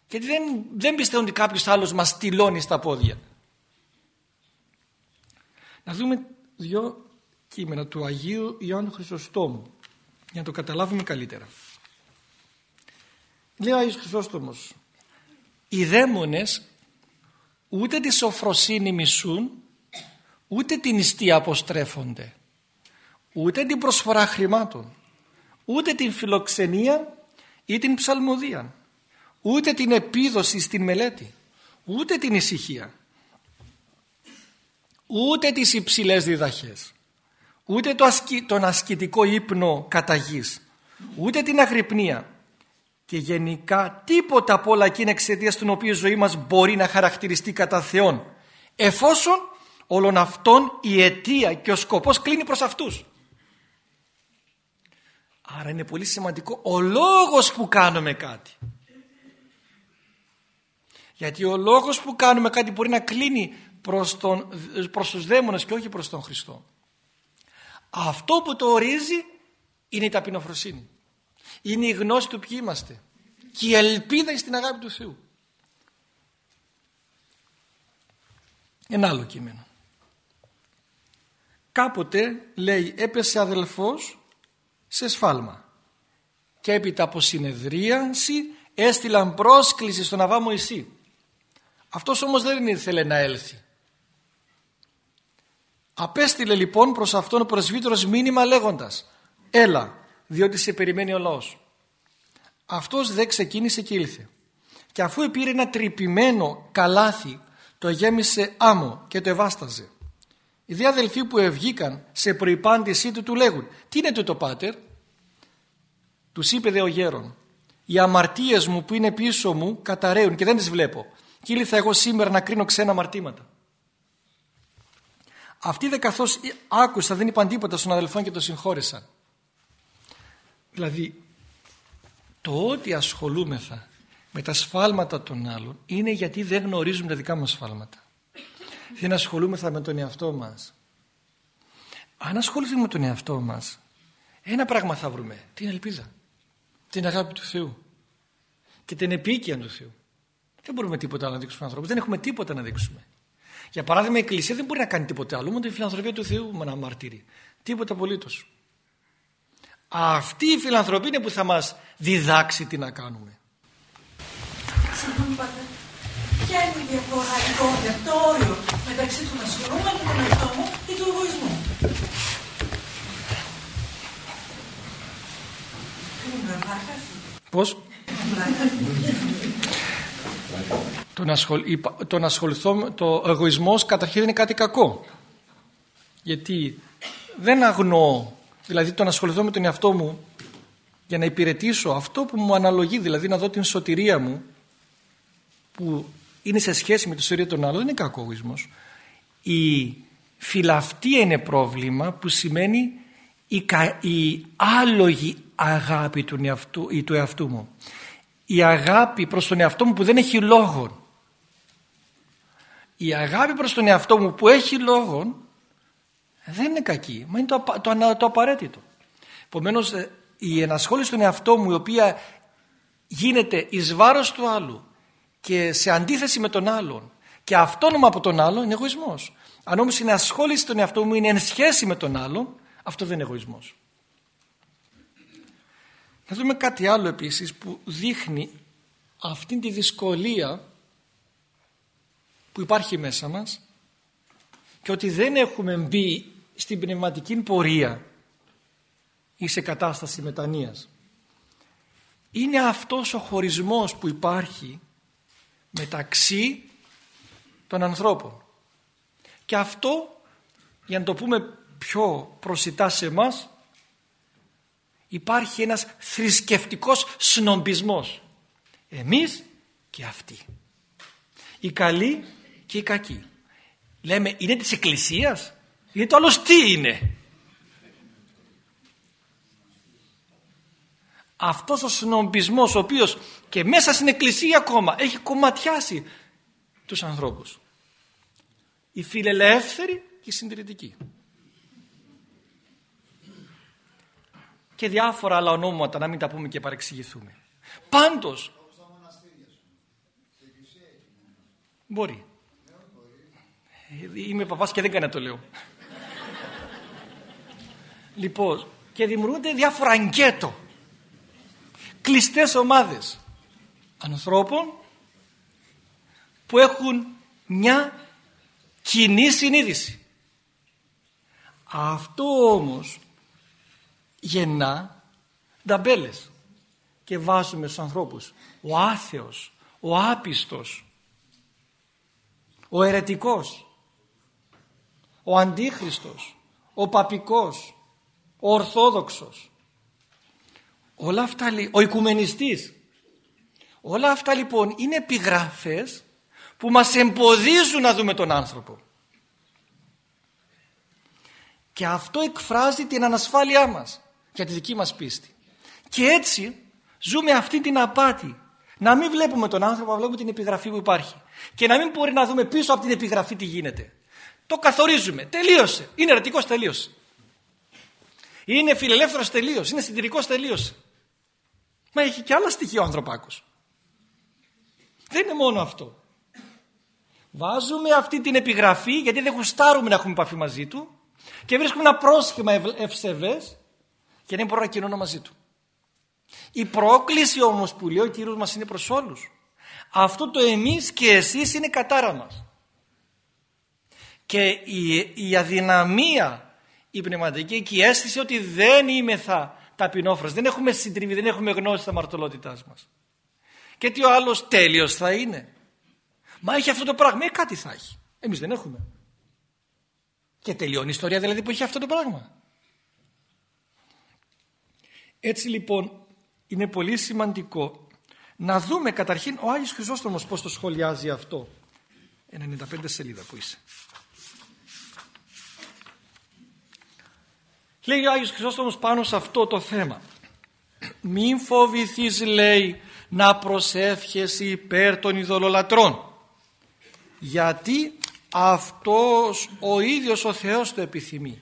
γιατί δεν, δεν πιστεύουν ότι κάποιος άλλος μας στυλώνει στα πόδια. Να δούμε δύο κείμενα του Αγίου Ιωάννου Χρυσοστόμου για να το καταλάβουμε καλύτερα. Λέει ο Άγιος Χρυσόστομος οι δαίμονες ούτε τη σοφροσύνη μισούν ούτε την ιστία αποστρέφονται ούτε την προσφορά χρημάτων ούτε την φιλοξενία ή την ψαλμοδία ούτε την επίδοση στην μελέτη ούτε την ησυχία ούτε τις υψηλές διδαχές ούτε το τον ασκητικό ύπνο καταγής ούτε την αγρυπνία και γενικά τίποτα από όλα εκείνα εξαιτίας των οποίων η ζωή μας μπορεί να χαρακτηριστεί κατά Θεόν εφόσον όλων αυτών η αιτία και ο σκοπός κλείνει προς αυτούς. Άρα είναι πολύ σημαντικό ο λόγος που κάνουμε κάτι. Γιατί ο λόγος που κάνουμε κάτι μπορεί να κλείνει προς, τον, προς τους δαίμονες και όχι προς τον Χριστό. Αυτό που το ορίζει είναι η ταπεινοφροσύνη. Είναι η γνώση του ποιοι είμαστε. Και η ελπίδα στην αγάπη του Θεού. Ένα άλλο κείμενο. Κάποτε λέει έπεσε αδελφός σε σφάλμα και έπειτα από συνεδρίαση έστειλαν πρόσκληση στον Αβά Μωυσή. Αυτός όμως δεν ήθελε να έλθει. Απέστειλε λοιπόν προς αυτόν ο πρεσβύτερος μήνυμα λέγοντας «Έλα, διότι σε περιμένει ο λαός». Αυτός δεν ξεκίνησε και ήλθε. Και αφού πήρε ένα τρυπημένο καλάθι το γέμισε άμμο και το ευάσταζε. Οι δύο αδελφοί που ευγήκαν σε προϋπάντησή του του λέγουν «Τι είναι το πάτερ» Τους είπε δε ο γέρον «Οι αμαρτίες μου που είναι πίσω μου καταραίουν και δεν τις βλέπω και ήλθα εγώ σήμερα να κρίνω ξένα αμαρτήματα». Αυτοί δε καθώς άκουσαν δεν είπαν τίποτα στον αδελφό και το συγχώρεσαν. Δηλαδή το ότι ασχολούμεθα με τα σφάλματα των άλλων είναι γιατί δεν γνωρίζουμε τα δικά μας σφάλματα. Δεν ασχολούμεθα με τον εαυτό μας. Αν ασχοληθούμε με τον εαυτό μας, ένα πράγμα θα βρούμε. Την ελπίδα. Την αγάπη του Θεού. Και την επίκεια του Θεού. Δεν μπορούμε τίποτα άλλο να δείξουμε ανθρώπους. Δεν έχουμε τίποτα να δείξουμε. Για παράδειγμα, η Εκκλησία δεν μπορεί να κάνει τίποτα άλλο. Μόνο την φιλανθρωπία του Θεού με να μαρτύρει. Τίποτα απολύτως. Αυτή η φιλανθρωπία είναι που θα μας διδάξει τι να κάνουμε. Συγγνώμη πατέρα. Ποια είναι η διαφορά, η το όριο μεταξύ του να ασχολούμαι με τον εαυτό μου και του εγωισμού; Πώς; Το, ασχολ... το να ασχοληθώ το εγωισμός καταρχήν είναι κάτι κακό γιατί δεν αγνοώ δηλαδή το να ασχοληθώ με τον εαυτό μου για να υπηρετήσω αυτό που μου αναλογεί δηλαδή να δω την σωτηρία μου που είναι σε σχέση με τη ιστορία των άλλων δεν είναι κακόγισμος. Η φιλαυτία είναι πρόβλημα που σημαίνει η, η άλογη αγάπη του εαυτού, ή του εαυτού μου. Η αγάπη προς τον εαυτό μου που δεν έχει λόγο. Η αγάπη προς τον εαυτό μου που έχει λόγο δεν είναι κακή, μα είναι το, το, το απαραίτητο. Επομένως, ε, η ενασχόληση του εαυτό μου η οποία γίνεται εις βάρος του άλλου και σε αντίθεση με τον άλλον και αυτόνομα από τον άλλον είναι εγωισμός. Αν όμως είναι ασχόληση τον εαυτό μου είναι εν σχέση με τον άλλον αυτό δεν είναι εγωισμός. Να δούμε κάτι άλλο επίσης που δείχνει αυτήν τη δυσκολία που υπάρχει μέσα μας και ότι δεν έχουμε μπει στην πνευματική πορεία ή σε κατάσταση μετανοίας. Είναι αυτός ο χωρισμός που υπάρχει μεταξύ των ανθρώπων. Και αυτό, για να το πούμε πιο προσιτά σε εμάς, υπάρχει ένας θρησκευτικός σνομπισμός. Εμείς και αυτοί. Οι καλοί και οι κακοί. Λέμε είναι της εκκλησίας, είναι το άλλος τι είναι; αυτός ο συνομπισμός ο οποίος και μέσα στην εκκλησία ακόμα έχει κομματιάσει τους ανθρώπους. Οι φιλελεύθεροι και οι συντηρητικοί. Και διάφορα άλλα ονόματα να μην τα πούμε και παρεξηγηθούμε. Πάντως μπορεί. Είμαι παπάς και δεν κάνει να το λέω. λοιπόν, και δημιουργούνται διάφορα αγκέτο κλειστές ομάδες ανθρώπων που έχουν μια κοινή συνείδηση. Αυτό όμως γεννά νταμπέλες και βάζουμε στους ανθρώπους ο άθεος, ο άπιστος, ο ερετικός, ο αντίχριστος, ο παπικός, ο ορθόδοξος. Όλα αυτά, ο οικουμενιστής. Όλα αυτά λοιπόν είναι επιγράφες που μας εμποδίζουν να δούμε τον άνθρωπο. Και αυτό εκφράζει την ανασφάλειά μας για τη δική μας πίστη. Και έτσι ζούμε αυτή την απάτη. Να μην βλέπουμε τον άνθρωπο, να βλέπουμε την επιγραφή που υπάρχει. Και να μην μπορεί να δούμε πίσω από την επιγραφή τι γίνεται. Το καθορίζουμε. Τελείωσε. Είναι ερωτικός τελείωσε. Είναι φιλελεύθερος τελείωσε. Είναι συντηρητικός τελείωσε. Μα έχει και άλλα στοιχεία ο ανθρωπάκος. Δεν είναι μόνο αυτό. Βάζουμε αυτή την επιγραφή γιατί δεν γουστάρουμε να έχουμε επαφή μαζί του και βρίσκουμε ένα πρόσχημα ευσεβές και δεν μπορούμε να κοινωνώ μαζί του. Η πρόκληση όμως που λέει ο Κύριος μας είναι προς όλους. Αυτό το εμείς και εσείς είναι κατάρα μας. Και η, η αδυναμία, η πνευματική και η αίσθηση ότι δεν είμαι θα ταπεινόφρος, δεν έχουμε συντριβή, δεν έχουμε γνώση της αμαρτωλότητάς μας. Και τι ο άλλος τέλειος θα είναι. Μα έχει αυτό το πράγμα, ε, κάτι θα έχει. Εμείς δεν έχουμε. Και τελειώνει η ιστορία δηλαδή που έχει αυτό το πράγμα. Έτσι λοιπόν είναι πολύ σημαντικό να δούμε καταρχήν ο Άγιος Χρυσόστομος πώς το σχολιάζει αυτό. 95 σελίδα που είσαι. Λέει ο Άγιος Χρυσόστομος πάνω σε αυτό το θέμα. Μην φοβηθείς λέει να προσεύχεσαι υπέρ των ειδωλολατρών. Γιατί αυτός ο ίδιος ο Θεός το επιθυμεί.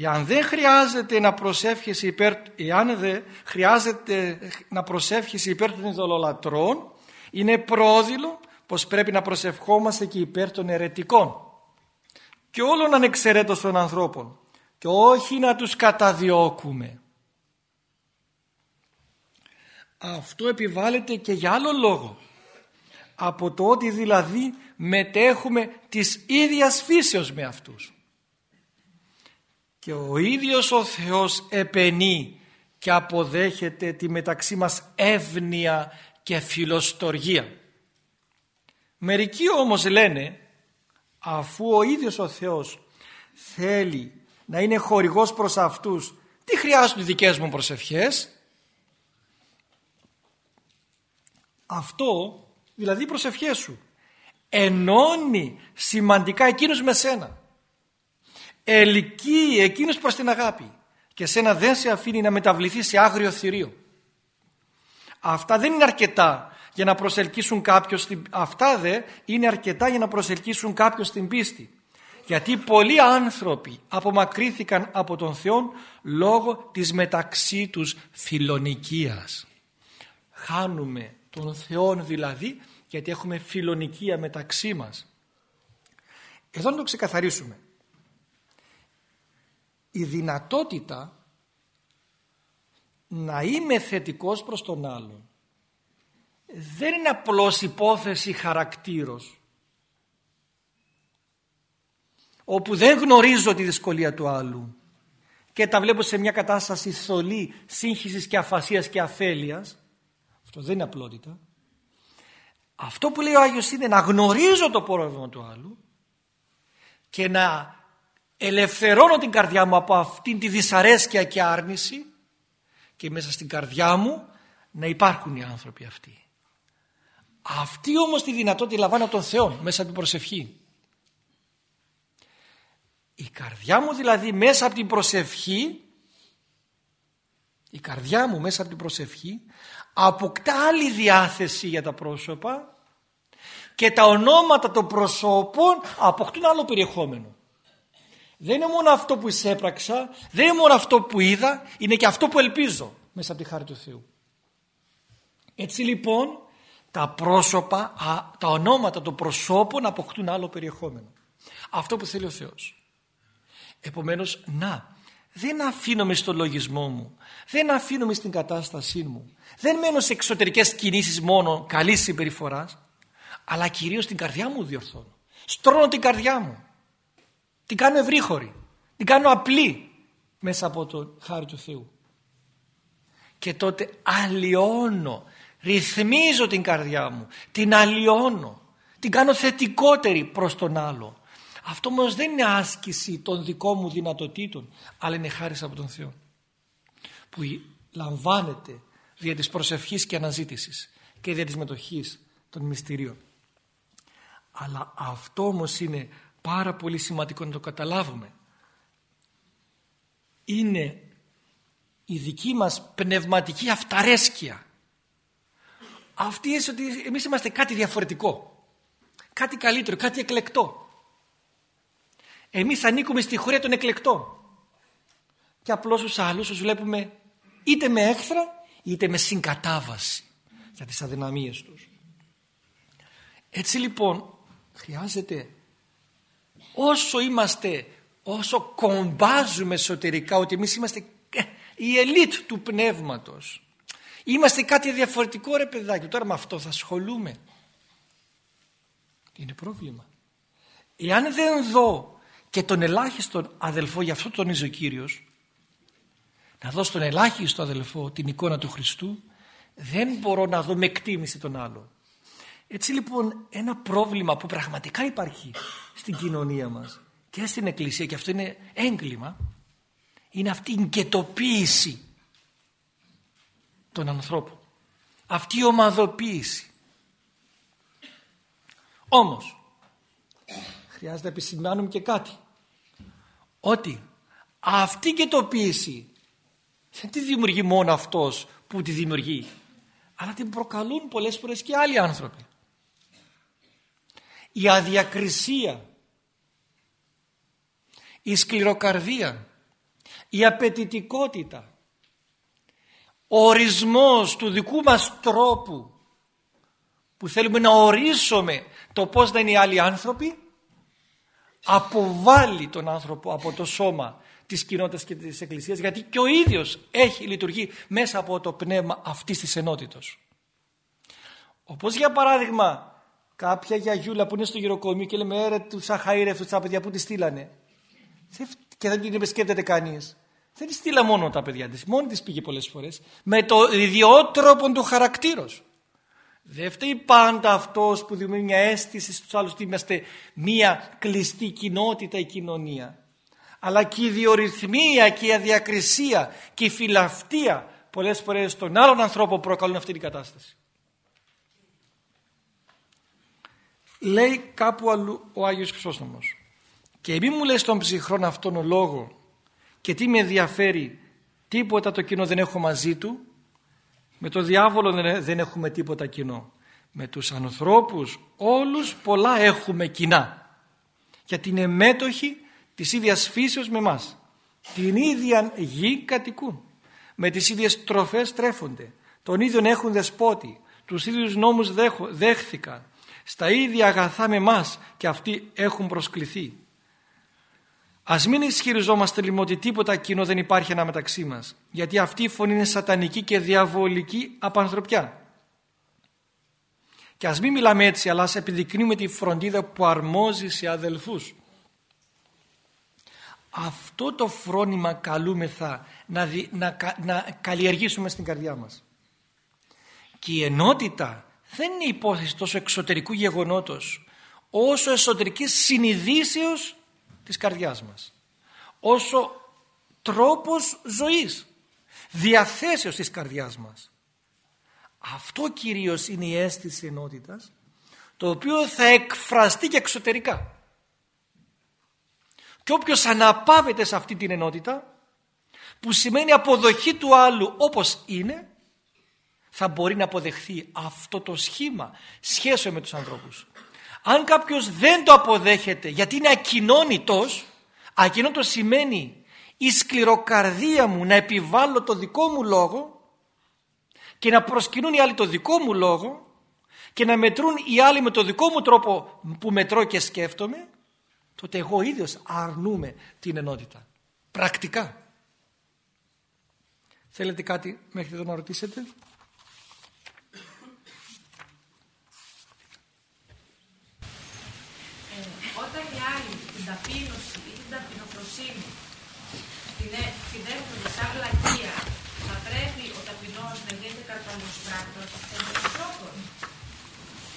Εάν δεν χρειάζεται να προσεύχεσαι υπέρ, εάν δεν χρειάζεται να προσεύχεσαι υπέρ των ειδωλολατρών, είναι πρόδειλο πως πρέπει να προσευχόμαστε και υπέρ των ερετικών και όλων ανεξαιρέτως των ανθρώπων και όχι να τους καταδιώκουμε. Αυτό επιβάλλεται και για άλλο λόγο. Από το ότι δηλαδή μετέχουμε της ίδιας φύσεως με αυτούς. Και ο ίδιος ο Θεός επενεί και αποδέχεται τη μεταξύ μας εύνοια και φιλοστοργία. Μερικοί όμως λένε αφού ο ίδιος ο Θεός θέλει να είναι χορηγός προς αυτούς τι χρειάζονται οι δικές μου προσευχές; Αυτό δηλαδή οι προσευχές σου ενώνει σημαντικά εκείνους με σένα. Ελκύει εκείνους προς την αγάπη και σένα δεν σε αφήνει να μεταβληθεί σε άγριο θηρίο. Αυτά δεν είναι αρκετά για να προσελκύσουν κάποιος στην... αυτά δε είναι αρκετά για να προσελκύσουν κάποιος στην πίστη. Γιατί πολλοί άνθρωποι απομακρύθηκαν από τον Θεό λόγω της μεταξύ τους φιλονικίας. Χάνουμε τον Θεό δηλαδή γιατί έχουμε φιλονικία μεταξύ μας. Εδώ να το ξεκαθαρίσουμε. Η δυνατότητα να είμαι θετικός προς τον άλλον δεν είναι απλώς υπόθεση χαρακτήρος όπου δεν γνωρίζω τη δυσκολία του άλλου και τα βλέπω σε μια κατάσταση θολή σύγχυσης και αφασίας και αφέλειας αυτό δεν είναι απλότητα αυτό που λέει ο Άγιος είναι να γνωρίζω το πρόβλημα του άλλου και να ελευθερώνω την καρδιά μου από αυτήν τη δυσαρέσκεια και άρνηση και μέσα στην καρδιά μου να υπάρχουν οι άνθρωποι αυτοί. Αυτή όμως τη δυνατότητα λαμβάνω από τον Θεό μέσα από την προσευχή. Η καρδιά μου δηλαδή μέσα από την προσευχή η καρδιά μου μέσα από την προσευχή αποκτά άλλη διάθεση για τα πρόσωπα και τα ονόματα των προσώπων αποκτούν άλλο περιεχόμενο. Δεν είναι μόνο αυτό που εισέπραξα, δεν είναι μόνο αυτό που είδα, είναι και αυτό που ελπίζω μέσα από τη χάρη του Θεού. Έτσι λοιπόν τα πρόσωπα, τα ονόματα των προσώπων αποκτούν άλλο περιεχόμενο. Αυτό που θέλει ο Θεός. Επομένως, να, δεν αφήνομαι στο λογισμό μου, δεν αφήνομαι στην κατάστασή μου, δεν μένω σε εξωτερικές κινήσεις μόνο καλής συμπεριφοράς, αλλά κυρίως την καρδιά μου διορθώνω. Στρώνω την καρδιά μου. Την κάνω ευρύχωρη. Την κάνω απλή μέσα από το χάρη του Θεού. Και τότε αλλοιώνω ρυθμίζω την καρδιά μου, την αλλοιώνω, την κάνω θετικότερη προς τον άλλο. Αυτό όμως δεν είναι άσκηση των δικών μου δυνατοτήτων, αλλά είναι χάρη από τον Θεό. Που λαμβάνεται δια της προσευχής και αναζήτησης και δια της μετοχής των μυστηρίων. Αλλά αυτό όμως είναι πάρα πολύ σημαντικό να το καταλάβουμε. Είναι η δική μας πνευματική αυταρέσκεια. Αυτή είναι ότι εμείς είμαστε κάτι διαφορετικό. Κάτι καλύτερο, κάτι εκλεκτό. Εμείς ανήκουμε στη χωρία των εκλεκτών. Και απλώς τους άλλους τους βλέπουμε είτε με έχθρα είτε με συγκατάβαση για τις αδυναμίες τους. Έτσι λοιπόν χρειάζεται όσο είμαστε, όσο κομπάζουμε εσωτερικά ότι εμείς είμαστε ε, η ελίτ του πνεύματος. Είμαστε κάτι διαφορετικό ρε παιδάκι, τώρα με αυτό θα ασχολούμαι. Είναι πρόβλημα. Εάν δεν δω και τον ελάχιστον αδελφό, γι' αυτό τονίζει ο Κύριος, να δω στον ελάχιστο αδελφό την εικόνα του Χριστού, δεν μπορώ να δω με εκτίμηση τον άλλο. Έτσι λοιπόν ένα πρόβλημα που πραγματικά υπάρχει στην κοινωνία μας και στην Εκκλησία και αυτό είναι έγκλημα είναι αυτή η εγκαιτοποίηση των ανθρώπων. Αυτή η ομαδοποίηση. Όμως χρειάζεται να επισημάνουμε και κάτι ότι αυτή η εγκαιτοποίηση δεν τη δημιουργεί μόνο αυτός που τη δημιουργεί αλλά την προκαλούν πολλές φορές και άλλοι άνθρωποι η αδιακρισία, η σκληροκαρδία, η απαιτητικότητα, ο ορισμός του δικού μας τρόπου που θέλουμε να ορίσουμε το πώς να είναι οι άλλοι άνθρωποι αποβάλλει τον άνθρωπο από το σώμα της κοινότητας και της Εκκλησίας γιατί και ο ίδιος έχει λειτουργεί μέσα από το πνεύμα αυτής της ενότητος. Όπως για παράδειγμα κάποια γιαγιούλα που είναι στο γυροκομείο και λέμε έρε τους αχαήρευτου τα παιδιά που τη στείλανε. Και δεν την επισκέπτεται κανείς. Δεν τη στείλα μόνο τα παιδιά της, μόνη της πήγε πολλές φορές. Με το ιδιότροπο του χαρακτήρος. Δεν φταίει πάντα αυτός που δημιουργεί μια αίσθηση στους άλλους ότι είμαστε μια κλειστή κοινότητα ή κοινωνία. Αλλά και η διορυθμία και η αδιακρισία και η φιλαυτία πολλές φορές των άλλων ανθρώπων προκαλούν αυτή την κατάσταση. λέει κάπου αλλού ο Άγιος Χρυσόστομος και μη μου λες τον ψυχρόν αυτόν ο λόγο και τι με ενδιαφέρει τίποτα το κοινό δεν έχω μαζί του. Με το διάβολο δεν έχουμε τίποτα κοινό. Με τους ανθρώπους όλους πολλά έχουμε κοινά. Γιατί είναι μέτοχοι της ίδιας φύσεως με μας. Την ίδια γη κατοικούν. Με τις ίδιες τροφές τρέφονται. Τον ίδιο έχουν δεσπότη. Τους ίδιους νόμους δέχθηκαν. Στα ίδια αγαθά με εμά και αυτοί έχουν προσκληθεί. Ας μην ισχυριζόμαστε λοιπόν ότι τίποτα κοινό δεν υπάρχει ανάμεταξύ μας, γιατί αυτή η φωνή είναι σατανική και διαβολική απανθρωπιά. Και ας μην μιλάμε έτσι, αλλά ας επιδεικνύουμε τη φροντίδα που αρμόζει σε αδελφούς. Αυτό το φρόνημα καλούμεθα να, να, να καλλιεργήσουμε στην καρδιά μας. Και η ενότητα δεν είναι υπόθεση τόσο εξωτερικού γεγονότος όσο εσωτερικής συνειδήσεως της καρδιάς μας. Όσο τρόπος ζωής διαθέσεως της καρδιάς μας. Αυτό κυρίως είναι η αίσθηση ενότητας το οποίο θα εκφραστεί και εξωτερικά. Και όποιος αναπαύεται σε αυτή την ενότητα που σημαίνει αποδοχή του άλλου όπως είναι θα μπορεί να αποδεχθεί αυτό το σχήμα σχέσεων με τους ανθρώπους. Αν κάποιος δεν το αποδέχεται γιατί είναι ακοινώνητος, ακοινώνητος σημαίνει η σκληροκαρδία μου να επιβάλλω το δικό μου λόγο και να προσκυνούν οι άλλοι το δικό μου λόγο και να μετρούν οι άλλοι με το δικό μου τρόπο που μετρώ και σκέφτομαι, τότε εγώ ίδιος αρνούμε την ενότητα. Πρακτικά. Θέλετε κάτι μέχρι εδώ να ρωτήσετε; Ταπείνωση ή την ταπεινοφροσύνη την, την έχουν σαν βλακεία, θα πρέπει ο ταπεινός να γίνεται καρπανοστράτος των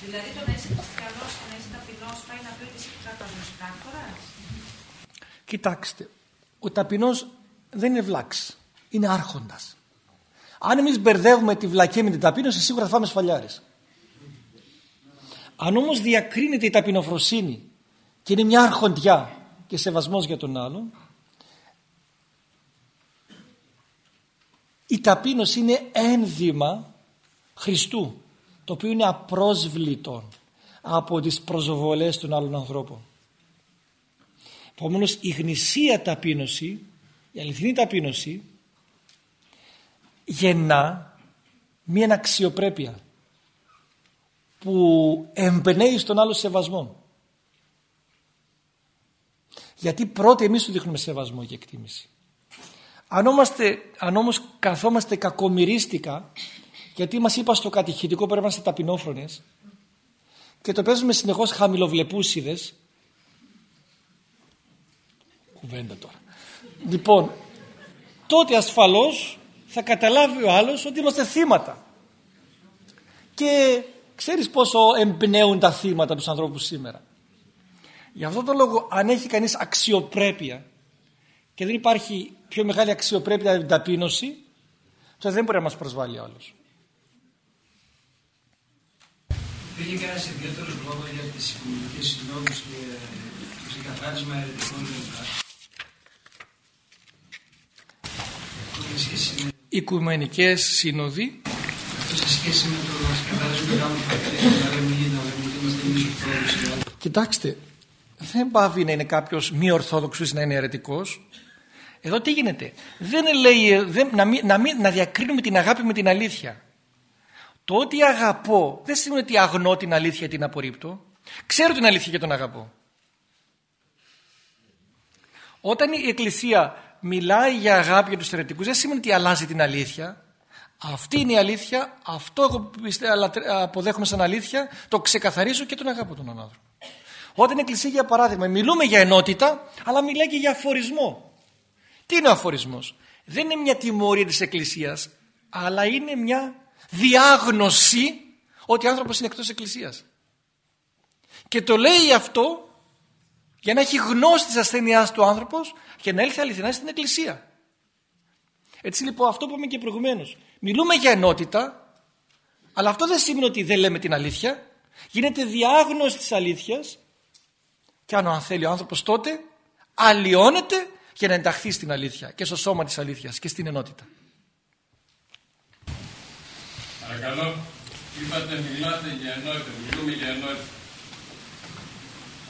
Δηλαδή το να είσαι χριστιανό και να είσαι ταπεινός πάει να πει ότι είσαι καταδοσπράκτορα. Κοιτάξτε, ο ταπεινός δεν είναι βλάξ, είναι άρχοντας. Αν εμείς μπερδεύουμε τη βλακία με την ταπείνωση, σίγουρα θα φάμε σφαλιάρες. Αν όμως διακρίνεται η ταπεινοφροσύνη και είναι μια αρχοντιά και σεβασμός για τον άλλον, η ταπείνωση είναι ένδυμα Χριστού, το οποίο είναι απρόσβλητο από τις προσβολές των άλλων ανθρώπων. Επομένως η γνησία ταπείνωση, η αληθινή ταπείνωση, γεννά μία αξιοπρέπεια που εμπνέει στον άλλο σεβασμό. Γιατί πρώτα εμείς του δείχνουμε σεβασμό και εκτίμηση. Αν, όμαστε, αν όμως καθόμαστε κακομυρίστικα, γιατί μας είπα στο κατηχητικό πρέπει να είμαστε ταπεινόφρονες και το παίζουμε συνεχώς χαμηλοβλεπούσιδες, κουβέντα τώρα. Λοιπόν, τότε ασφαλώς θα καταλάβει ο άλλος ότι είμαστε θύματα. Και ξέρεις πόσο εμπνέουν τα θύματα τους ανθρώπους σήμερα. Γι' αυτό το λόγο αν έχει κανείς αξιοπρέπεια και δεν υπάρχει πιο μεγάλη αξιοπρέπεια από την ταπείνωση τότε δεν μπορεί να μας προσβάλλει ο άλλος. Υπήρχε κανένα ιδιαίτερος λόγος για τις οικουμενικές συνόδους και το ξεκαθάρισμα αιρετικών λεπτά. Οι οικουμενικές σύνοδοι Αυτό σε σχέση με το να ξεκαθαρίζουμε τα άλλα να λέμε γίνα, ότι είμαστε εμεί ορθόδοξοι. Κοιτάξτε, δεν πάβει να είναι κάποιος μη ορθόδοξος ή να είναι αιρετικός. Εδώ τι γίνεται. Δεν λέει δεν, να, μην, να, μην, να διακρίνουμε την αγάπη με την αλήθεια. Το ότι αγαπώ δεν σημαίνει ότι αγνώ την αλήθεια την απορρίπτω. Ξέρω την αλήθεια και τον αγαπώ. Όταν η Εκκλησία μιλάει για αγάπη για τους αιρετικούς δεν σημαίνει ότι αλλάζει την αλήθεια. Αυτή είναι η αλήθεια, αυτό εγώ πιστε, αποδέχομαι σαν αλήθεια, το ξεκαθαρίζω και τον αγαπώ τον άνθρωπο. Όταν η Εκκλησία για παράδειγμα μιλούμε για ενότητα αλλά μιλάει και για αφορισμό. Τι είναι ο αφορισμός; Δεν είναι μια τιμωρία της Εκκλησίας αλλά είναι μια διάγνωση ότι ο άνθρωπος είναι εκτός Εκκλησίας. Και το λέει αυτό για να έχει γνώση της ασθένειάς του άνθρωπος και να έλθει αληθινά στην Εκκλησία. Έτσι λοιπόν αυτό που είπαμε και προηγουμένως. Μιλούμε για ενότητα αλλά αυτό δεν σημαίνει ότι δεν λέμε την αλήθεια. Γίνεται διάγνωση της αλήθειας και αν θέλει ο άνθρωπος τότε αλλοιώνεται για να ενταχθεί στην αλήθεια και στο σώμα της αλήθειας και στην ενότητα. Παρακαλώ, είπατε μιλάτε για ενότητα, μιλούμε για ενότητα.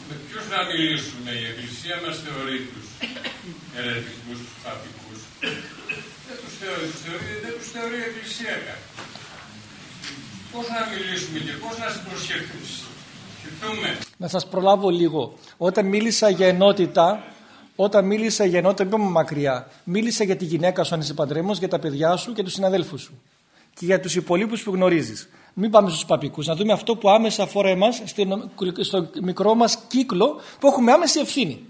Με ποιους να μιλήσουμε, η Εκκλησία μας θεωρεί τους ερετικούς, τους παπικούς. Δεν τους θεωρεί, τους θεωρεί, δεν τους θεωρεί η Εκκλησία κάτι. Πώς να μιλήσουμε και πώς να προσχεθούμε. Να σας προλάβω λίγο. Όταν μίλησα για ενότητα, όταν μίλησα για ενότητα, μην πάμε μακριά. Μίλησα για τη γυναίκα σου αν είσαι παντρέμος, για τα παιδιά σου και τους συναδέλφους σου και για τους υπολείπους που γνωρίζεις. Μην πάμε στους παπικούς, να δούμε αυτό που άμεσα αφορά εμάς στο μικρό μας κύκλο που έχουμε άμεση ευθύνη.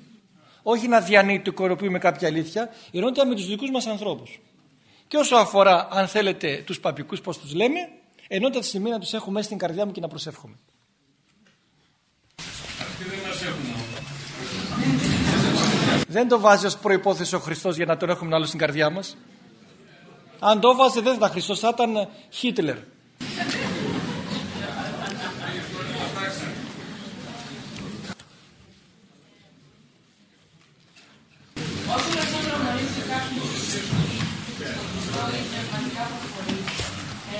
Όχι να διανύτικοροποιούμε κάποια αλήθεια, ενότητα με τους δικούς μας ανθρώπους. Και όσο αφορά, αν θέλετε, τους παπικούς, πώς τους λέμε, ενότητα τη στιγμή να τους έχω μέσα στην καρδιά μου και να προσεύχομαι. Αυτοί δεν μας έχουν Δεν το βάζει ως προϋπόθεση ο Χριστός για να τον έχουμε άλλο στην καρδιά μας. Αν το βάζε δεν θα ήταν Χριστός, θα ήταν Χίτλερ. Όσο περισσότερο γνωρίζει κάποιο ή πνευματικά προχωρεί, ε,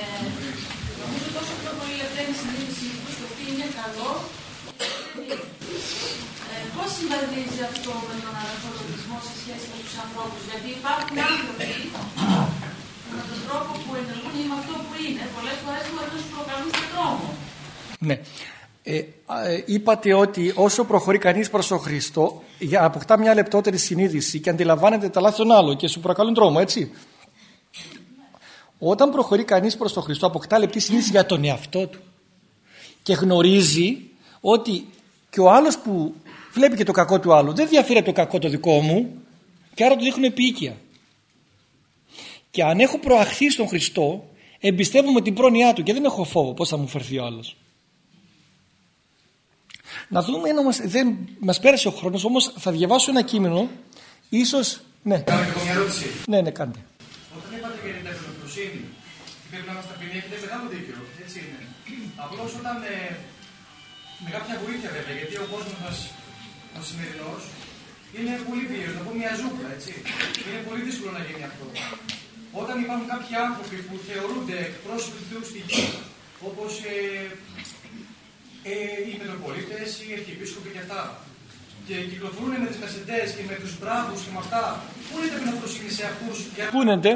νομίζω τόσο πιο πολύ λεπταίνει η συνείδησή του, το οποίο είναι καλό. Ε, Πώ συμβαδίζει αυτό με τον αναρχολογισμό σε σχέση με τους ανθρώπους, Γιατί υπάρχουν άνθρωποι με τον τρόπο που ενεργούν ή με αυτό που είναι, πολλές φορές μπορεί να σου προκαλούν και τρόμο. Ναι. Ε, ε, είπατε ότι όσο προχωρεί κανείς προς τον Χριστό για, αποκτά μια λεπτότερη συνείδηση και αντιλαμβάνεται τα λάθη των άλλων και σου προκαλούν τρόμο έτσι όταν προχωρεί κανείς προς τον Χριστό αποκτά λεπτή συνείδηση για τον εαυτό του και γνωρίζει ότι και ο άλλος που βλέπει και το κακό του άλλου δεν διαφέρει από το κακό το δικό μου και άρα του δείχνουν επίοικια και αν έχω προαχθεί στον Χριστό εμπιστεύομαι την πρόνοιά του και δεν έχω φόβο πώς θα μου φερθεί ο άλλος Να δούμε ένα μας, δεν μας πέρασε ο χρόνος, όμως θα διαβάσω ένα κείμενο, ίσως, ναι. Κάνω και μια ερώτηση. Ναι, ναι, κάντε. Όταν είπατε για την τεχνογνωσύνη, πρέπει να είμαστε ταπεινοί, έχετε μεγάλο δίκιο. Έτσι είναι. Απλώς όταν. Ε, με κάποια βοήθεια βέβαια, γιατί ο κόσμος μας ο σημερινός είναι πολύ βίαιο, να πω μια ζούγκλα, έτσι. Είναι πολύ δύσκολο να γίνει αυτό. Όταν υπάρχουν κάποιοι άνθρωποι που θεωρούνται εκπρόσωποι του Θεού στη γη, όπως ε, ε, οι Μετροπολίτε, οι Αρχιεπίσκοποι και αυτά, και κυκλοφορούν με τις κασετές και με τους μπράβους και με αυτά, πού είναι η ταπεινοφροσύνη σε αυτούς, Πού είναι, ντε;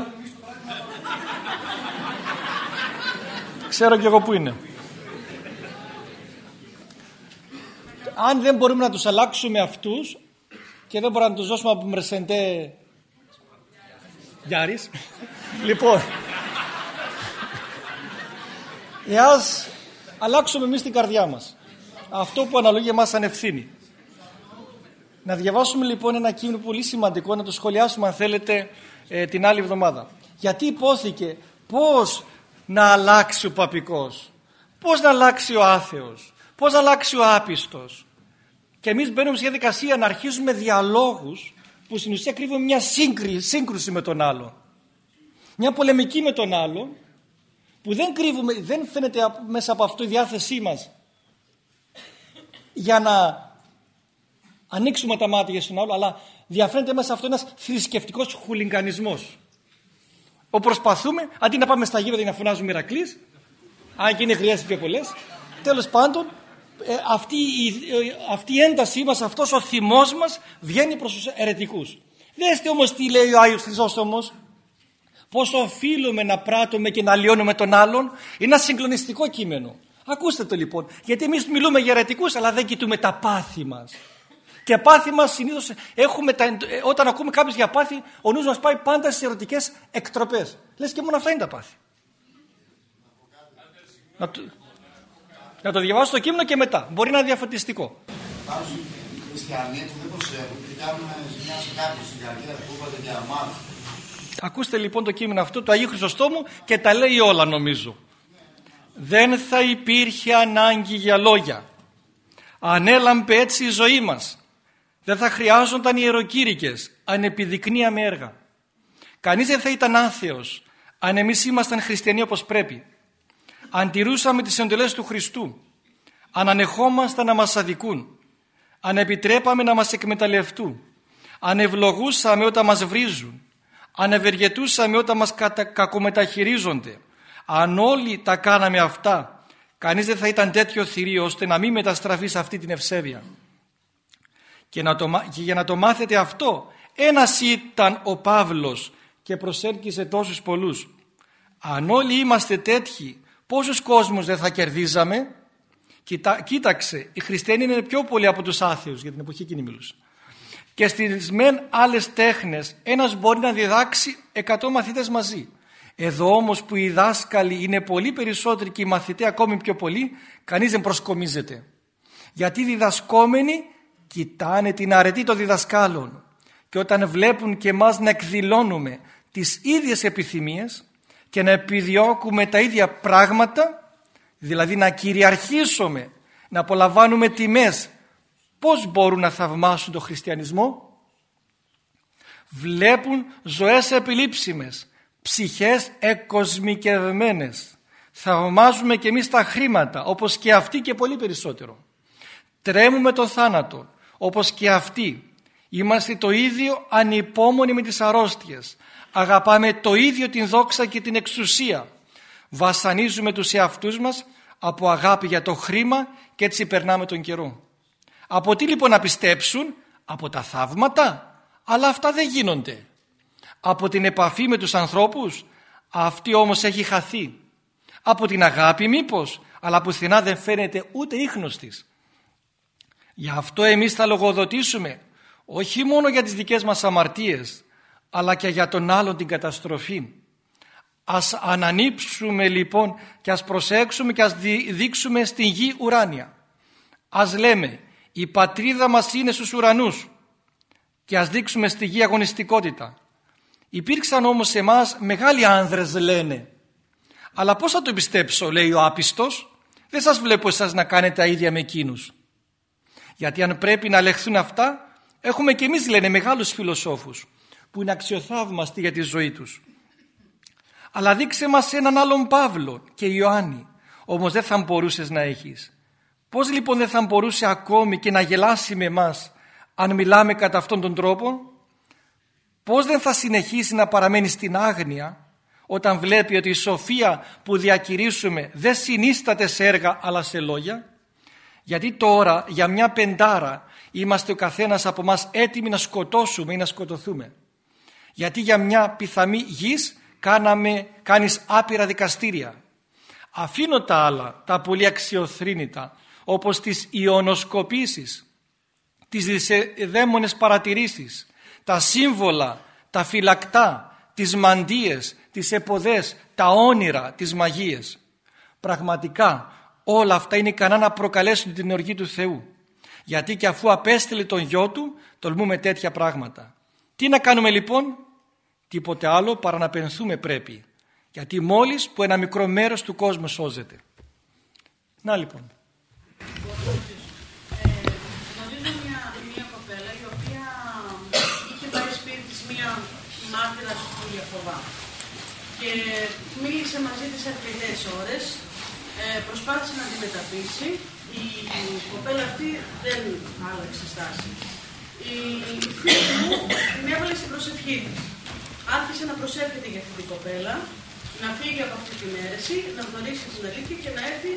Ξέρω κι εγώ πού είναι. Αν δεν μπορούμε να τους αλλάξουμε αυτούς και δεν μπορούμε να τους δώσουμε από Μερσεντέ Γιάρης, λοιπόν, εάς αλλάξουμε εμείς την καρδιά μας. Αυτό που αναλογεί εμάς σαν ευθύνη. Να διαβάσουμε λοιπόν ένα κείμενο πολύ σημαντικό, να το σχολιάσουμε αν θέλετε ε, την άλλη εβδομάδα. Γιατί υπόθηκε πώς να αλλάξει ο παπικός, πώς να αλλάξει ο άθεος, πώς να αλλάξει ο άπιστος. Και εμείς μπαίνουμε σε διαδικασία να αρχίζουμε διαλόγους που στην ουσία κρύβουν μια σύγκριση, σύγκρουση με τον άλλο. Μια πολεμική με τον άλλο που δεν κρύβουμε, δεν φαίνεται μέσα από αυτό η διάθεσή μας για να ανοίξουμε τα μάτια στον άλλο, αλλά διαφαίνεται μέσα αυτό ένας θρησκευτικός χουλιγκανισμός. Όπου προσπαθούμε, αντί να πάμε στα γήπεδα να φωνάζουμε Ηρακλής, αν και είναι χρειάζεται πιο πολλές, τέλος πάντων ε, αυτή, η, ε, αυτή η έντασή μας, αυτός ο θυμός μας βγαίνει προς τους αιρετικούς. Δέστε όμως τι λέει ο Άγιος Χρυσόστομος, πώς οφείλουμε να πράττουμε και να λιώνουμε τον άλλον, είναι ένα συγκλονιστικό κείμενο. Ακούστε το λοιπόν, γιατί εμείς μιλούμε για αιρετικούς αλλά δεν κοιτούμε τα πάθη μας. Και πάθη μας συνήθως έχουμε τα, ε, όταν ακούμε κάποιος για πάθη, ο νους μας πάει πάντα στις ερωτικές εκτροπές. Λες και μόνο αυτά είναι τα πάθη. Να το, να το διαβάσω το κείμενο και μετά. Μπορεί να είναι διαφωτιστικό. Υπάρχουν χριστιανοί που δεν προσέχουν και κάνουν ζημιά σε κάποιους στην καρδιά που είπατε για μάθη. Ακούστε λοιπόν το κείμενο αυτό του Αγίου Χρυσοστόμου και τα λέει όλα νομίζω. Δεν θα υπήρχε ανάγκη για λόγια. Αν έλαμπε έτσι η ζωή μας δεν θα χρειάζονταν ιεροκήρυκες αν επιδεικνύαμε έργα. Κανείς δεν θα ήταν άθεος αν εμείς ήμασταν χριστιανοί όπως πρέπει. Αν τηρούσαμε τις εντολές του Χριστού. Αν ανεχόμασταν να μας αδικούν. Αν επιτρέπαμε να μας εκμεταλλευτούν. Αν ευλογούσαμε όταν μας βρίζουν. Αν ευεργετούσαμε όταν μας κακομεταχειρίζονται. Αν όλοι τα κάναμε αυτά, κανείς δεν θα ήταν τέτοιο θηρίο ώστε να μην μεταστραφεί σε αυτή την ευσέβεια. Και, να το, και για να το μάθετε αυτό, ένας ήταν ο Παύλος και προσέλκυσε τόσους πολλούς. Αν όλοι είμαστε τέτοιοι, πόσους κόσμους δεν θα κερδίζαμε; Κοίτα, κοίταξε, οι χριστιανοί είναι πιο πολλοί από τους άθεους για την εποχή εκείνη μιλούσα. Και στις μεν άλλες τέχνες ένας μπορεί να διδάξει εκατό μαθητές μαζί. Εδώ όμως που οι δάσκαλοι είναι πολύ περισσότεροι και οι μαθητές ακόμη πιο πολλοί, κανείς δεν προσκομίζεται. Γιατί οι διδασκόμενοι κοιτάνε την αρετή των διδασκάλων και όταν βλέπουν και εμάς να εκδηλώνουμε τις ίδιες επιθυμίες και να επιδιώκουμε τα ίδια πράγματα, δηλαδή να κυριαρχήσουμε, να απολαμβάνουμε τιμές, πώς μπορούν να θαυμάσουν τον χριστιανισμό; Βλέπουν ζωές επιλήψιμες, ψυχές εκοσμικευμένες. Θαυμάζουμε και εμείς τα χρήματα, όπως και αυτοί και πολύ περισσότερο. Τρέμουμε τον θάνατο, όπως και αυτοί. Είμαστε το ίδιο ανυπόμονοι με τις αρρώστιες. Αγαπάμε το ίδιο την δόξα και την εξουσία. Βασανίζουμε τους εαυτούς μας από αγάπη για το χρήμα και έτσι περνάμε τον καιρό. Από τι λοιπόν να πιστέψουν, από τα θαύματα, αλλά αυτά δεν γίνονται. Από την επαφή με τους ανθρώπους, αυτή όμως έχει χαθεί. Από την αγάπη μήπως, αλλά πουθενά δεν φαίνεται ούτε ίχνος της. Γι' αυτό εμείς θα λογοδοτήσουμε όχι μόνο για τις δικές μας αμαρτίες αλλά και για τον άλλον την καταστροφή. Ας ανανύψουμε λοιπόν και ας προσέξουμε και ας δείξουμε στην γη ουράνια. Ας λέμε η πατρίδα μας είναι στους ουρανούς και ας δείξουμε στη γη αγωνιστικότητα. Υπήρξαν όμως σε εμάς μεγάλοι άνδρες λένε αλλά πώς θα το πιστέψω λέει ο άπιστος δεν σας βλέπω εσάς να κάνετε τα ίδια με εκείνους. Γιατί αν πρέπει να λεχθούν αυτά έχουμε και εμείς λένε μεγάλους φιλοσόφους που είναι αξιοθαύμαστοι για τη ζωή τους. Αλλά δείξε μας έναν άλλον Παύλο και Ιωάννη. Όμως δεν θα μπορούσες να έχεις. Πώς λοιπόν δεν θα μπορούσε ακόμη και να γελάσει με εμάς αν μιλάμε κατά αυτόν τον τρόπο; Πώς δεν θα συνεχίσει να παραμένει στην άγνοια όταν βλέπει ότι η σοφία που διακηρύσουμε δεν συνίσταται σε έργα αλλά σε λόγια; Γιατί τώρα για μια πεντάρα είμαστε ο καθένας από μας έτοιμοι να σκοτώσουμε ή να σκοτωθούμε. Γιατί για μια πιθαμή γης κάναμε, κάνεις άπειρα δικαστήρια. Αφήνω τα άλλα, τα πολύ αξιοθρύνητα, όπως τις ιονοσκοπήσεις, τις δαίμονες παρατηρήσεις, τα σύμβολα, τα φυλακτά, τις μαντίες, τις εποδές, τα όνειρα, τις μαγείες. Πραγματικά όλα αυτά είναι ικανά να προκαλέσουν την οργή του Θεού. Γιατί και αφού απέστειλε τον γιο του, τολμούμε τέτοια πράγματα. Τι να κάνουμε λοιπόν, τίποτε άλλο παρά να πενθούμε πρέπει. Γιατί μόλις που ένα μικρό μέρος του κόσμου σώζεται. Να λοιπόν. Γνωρίζω μια, μια κοπέλα η οποία είχε πάρει σπίτι της μια μάρτυρα του Ιεχωβά και μίλησε μαζί της αρκετές ώρες, ε, προσπάθησε να την μεταπίσει, η, κοπέλα αυτή δεν άλλαξε στάση. Η, η φίλη μου την έβαλε στην προσευχή της. Άρχισε να προσεύχεται για αυτή την κοπέλα, να φύγει από αυτή την αίρεση, να γνωρίσει την αλήθεια και να έρθει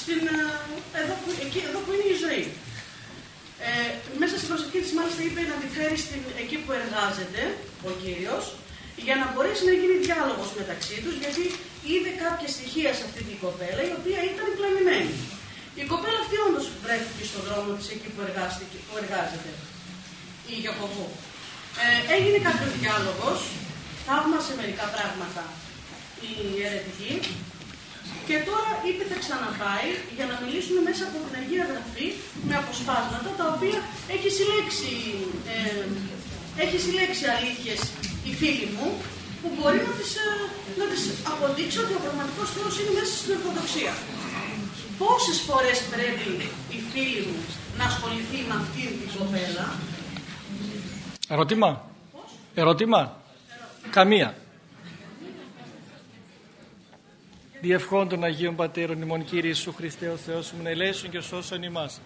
στην, ε, εδώ, που, εκεί, εδώ που είναι η ζωή. Ε, μέσα στην προσευχή της μάλιστα είπε να τη φέρει στην, εκεί που εργάζεται ο Κύριος για να μπορέσει να γίνει διάλογος μεταξύ τους γιατί είδε κάποια στοιχεία σε αυτή την κοπέλα η οποία ήταν πλανημένη. Η κοπέλα αυτή όντως βρέθηκε στον δρόμο της εκεί που, που εργάζεται, η Γιακοβού. Ε, έγινε κάποιος διάλογος, θαύμασε μερικά πράγματα η αιρετική και τώρα είπε θα ξαναπάει για να μιλήσουμε μέσα από την Αγία Γραφή με αποσπάσματα τα οποία έχει συλλέξει, ε, έχει συλλέξει αλήθειες η φίλη μου που μπορεί να τις, ε, να τις αποδείξει ότι ο πραγματικός Θεός είναι μέσα στην Ορθοδοξία. Πόσες φορές πρέπει η φίλη μου να ασχοληθεί με αυτήν την κοπέλα; Ερώτημα. Ερώτημα. Καμία. Διευχών των Αγίων Πατέρων ημών Κύριε Ιησού Χριστέ ο Θεός μου να ελέησον και σώσον ημάς.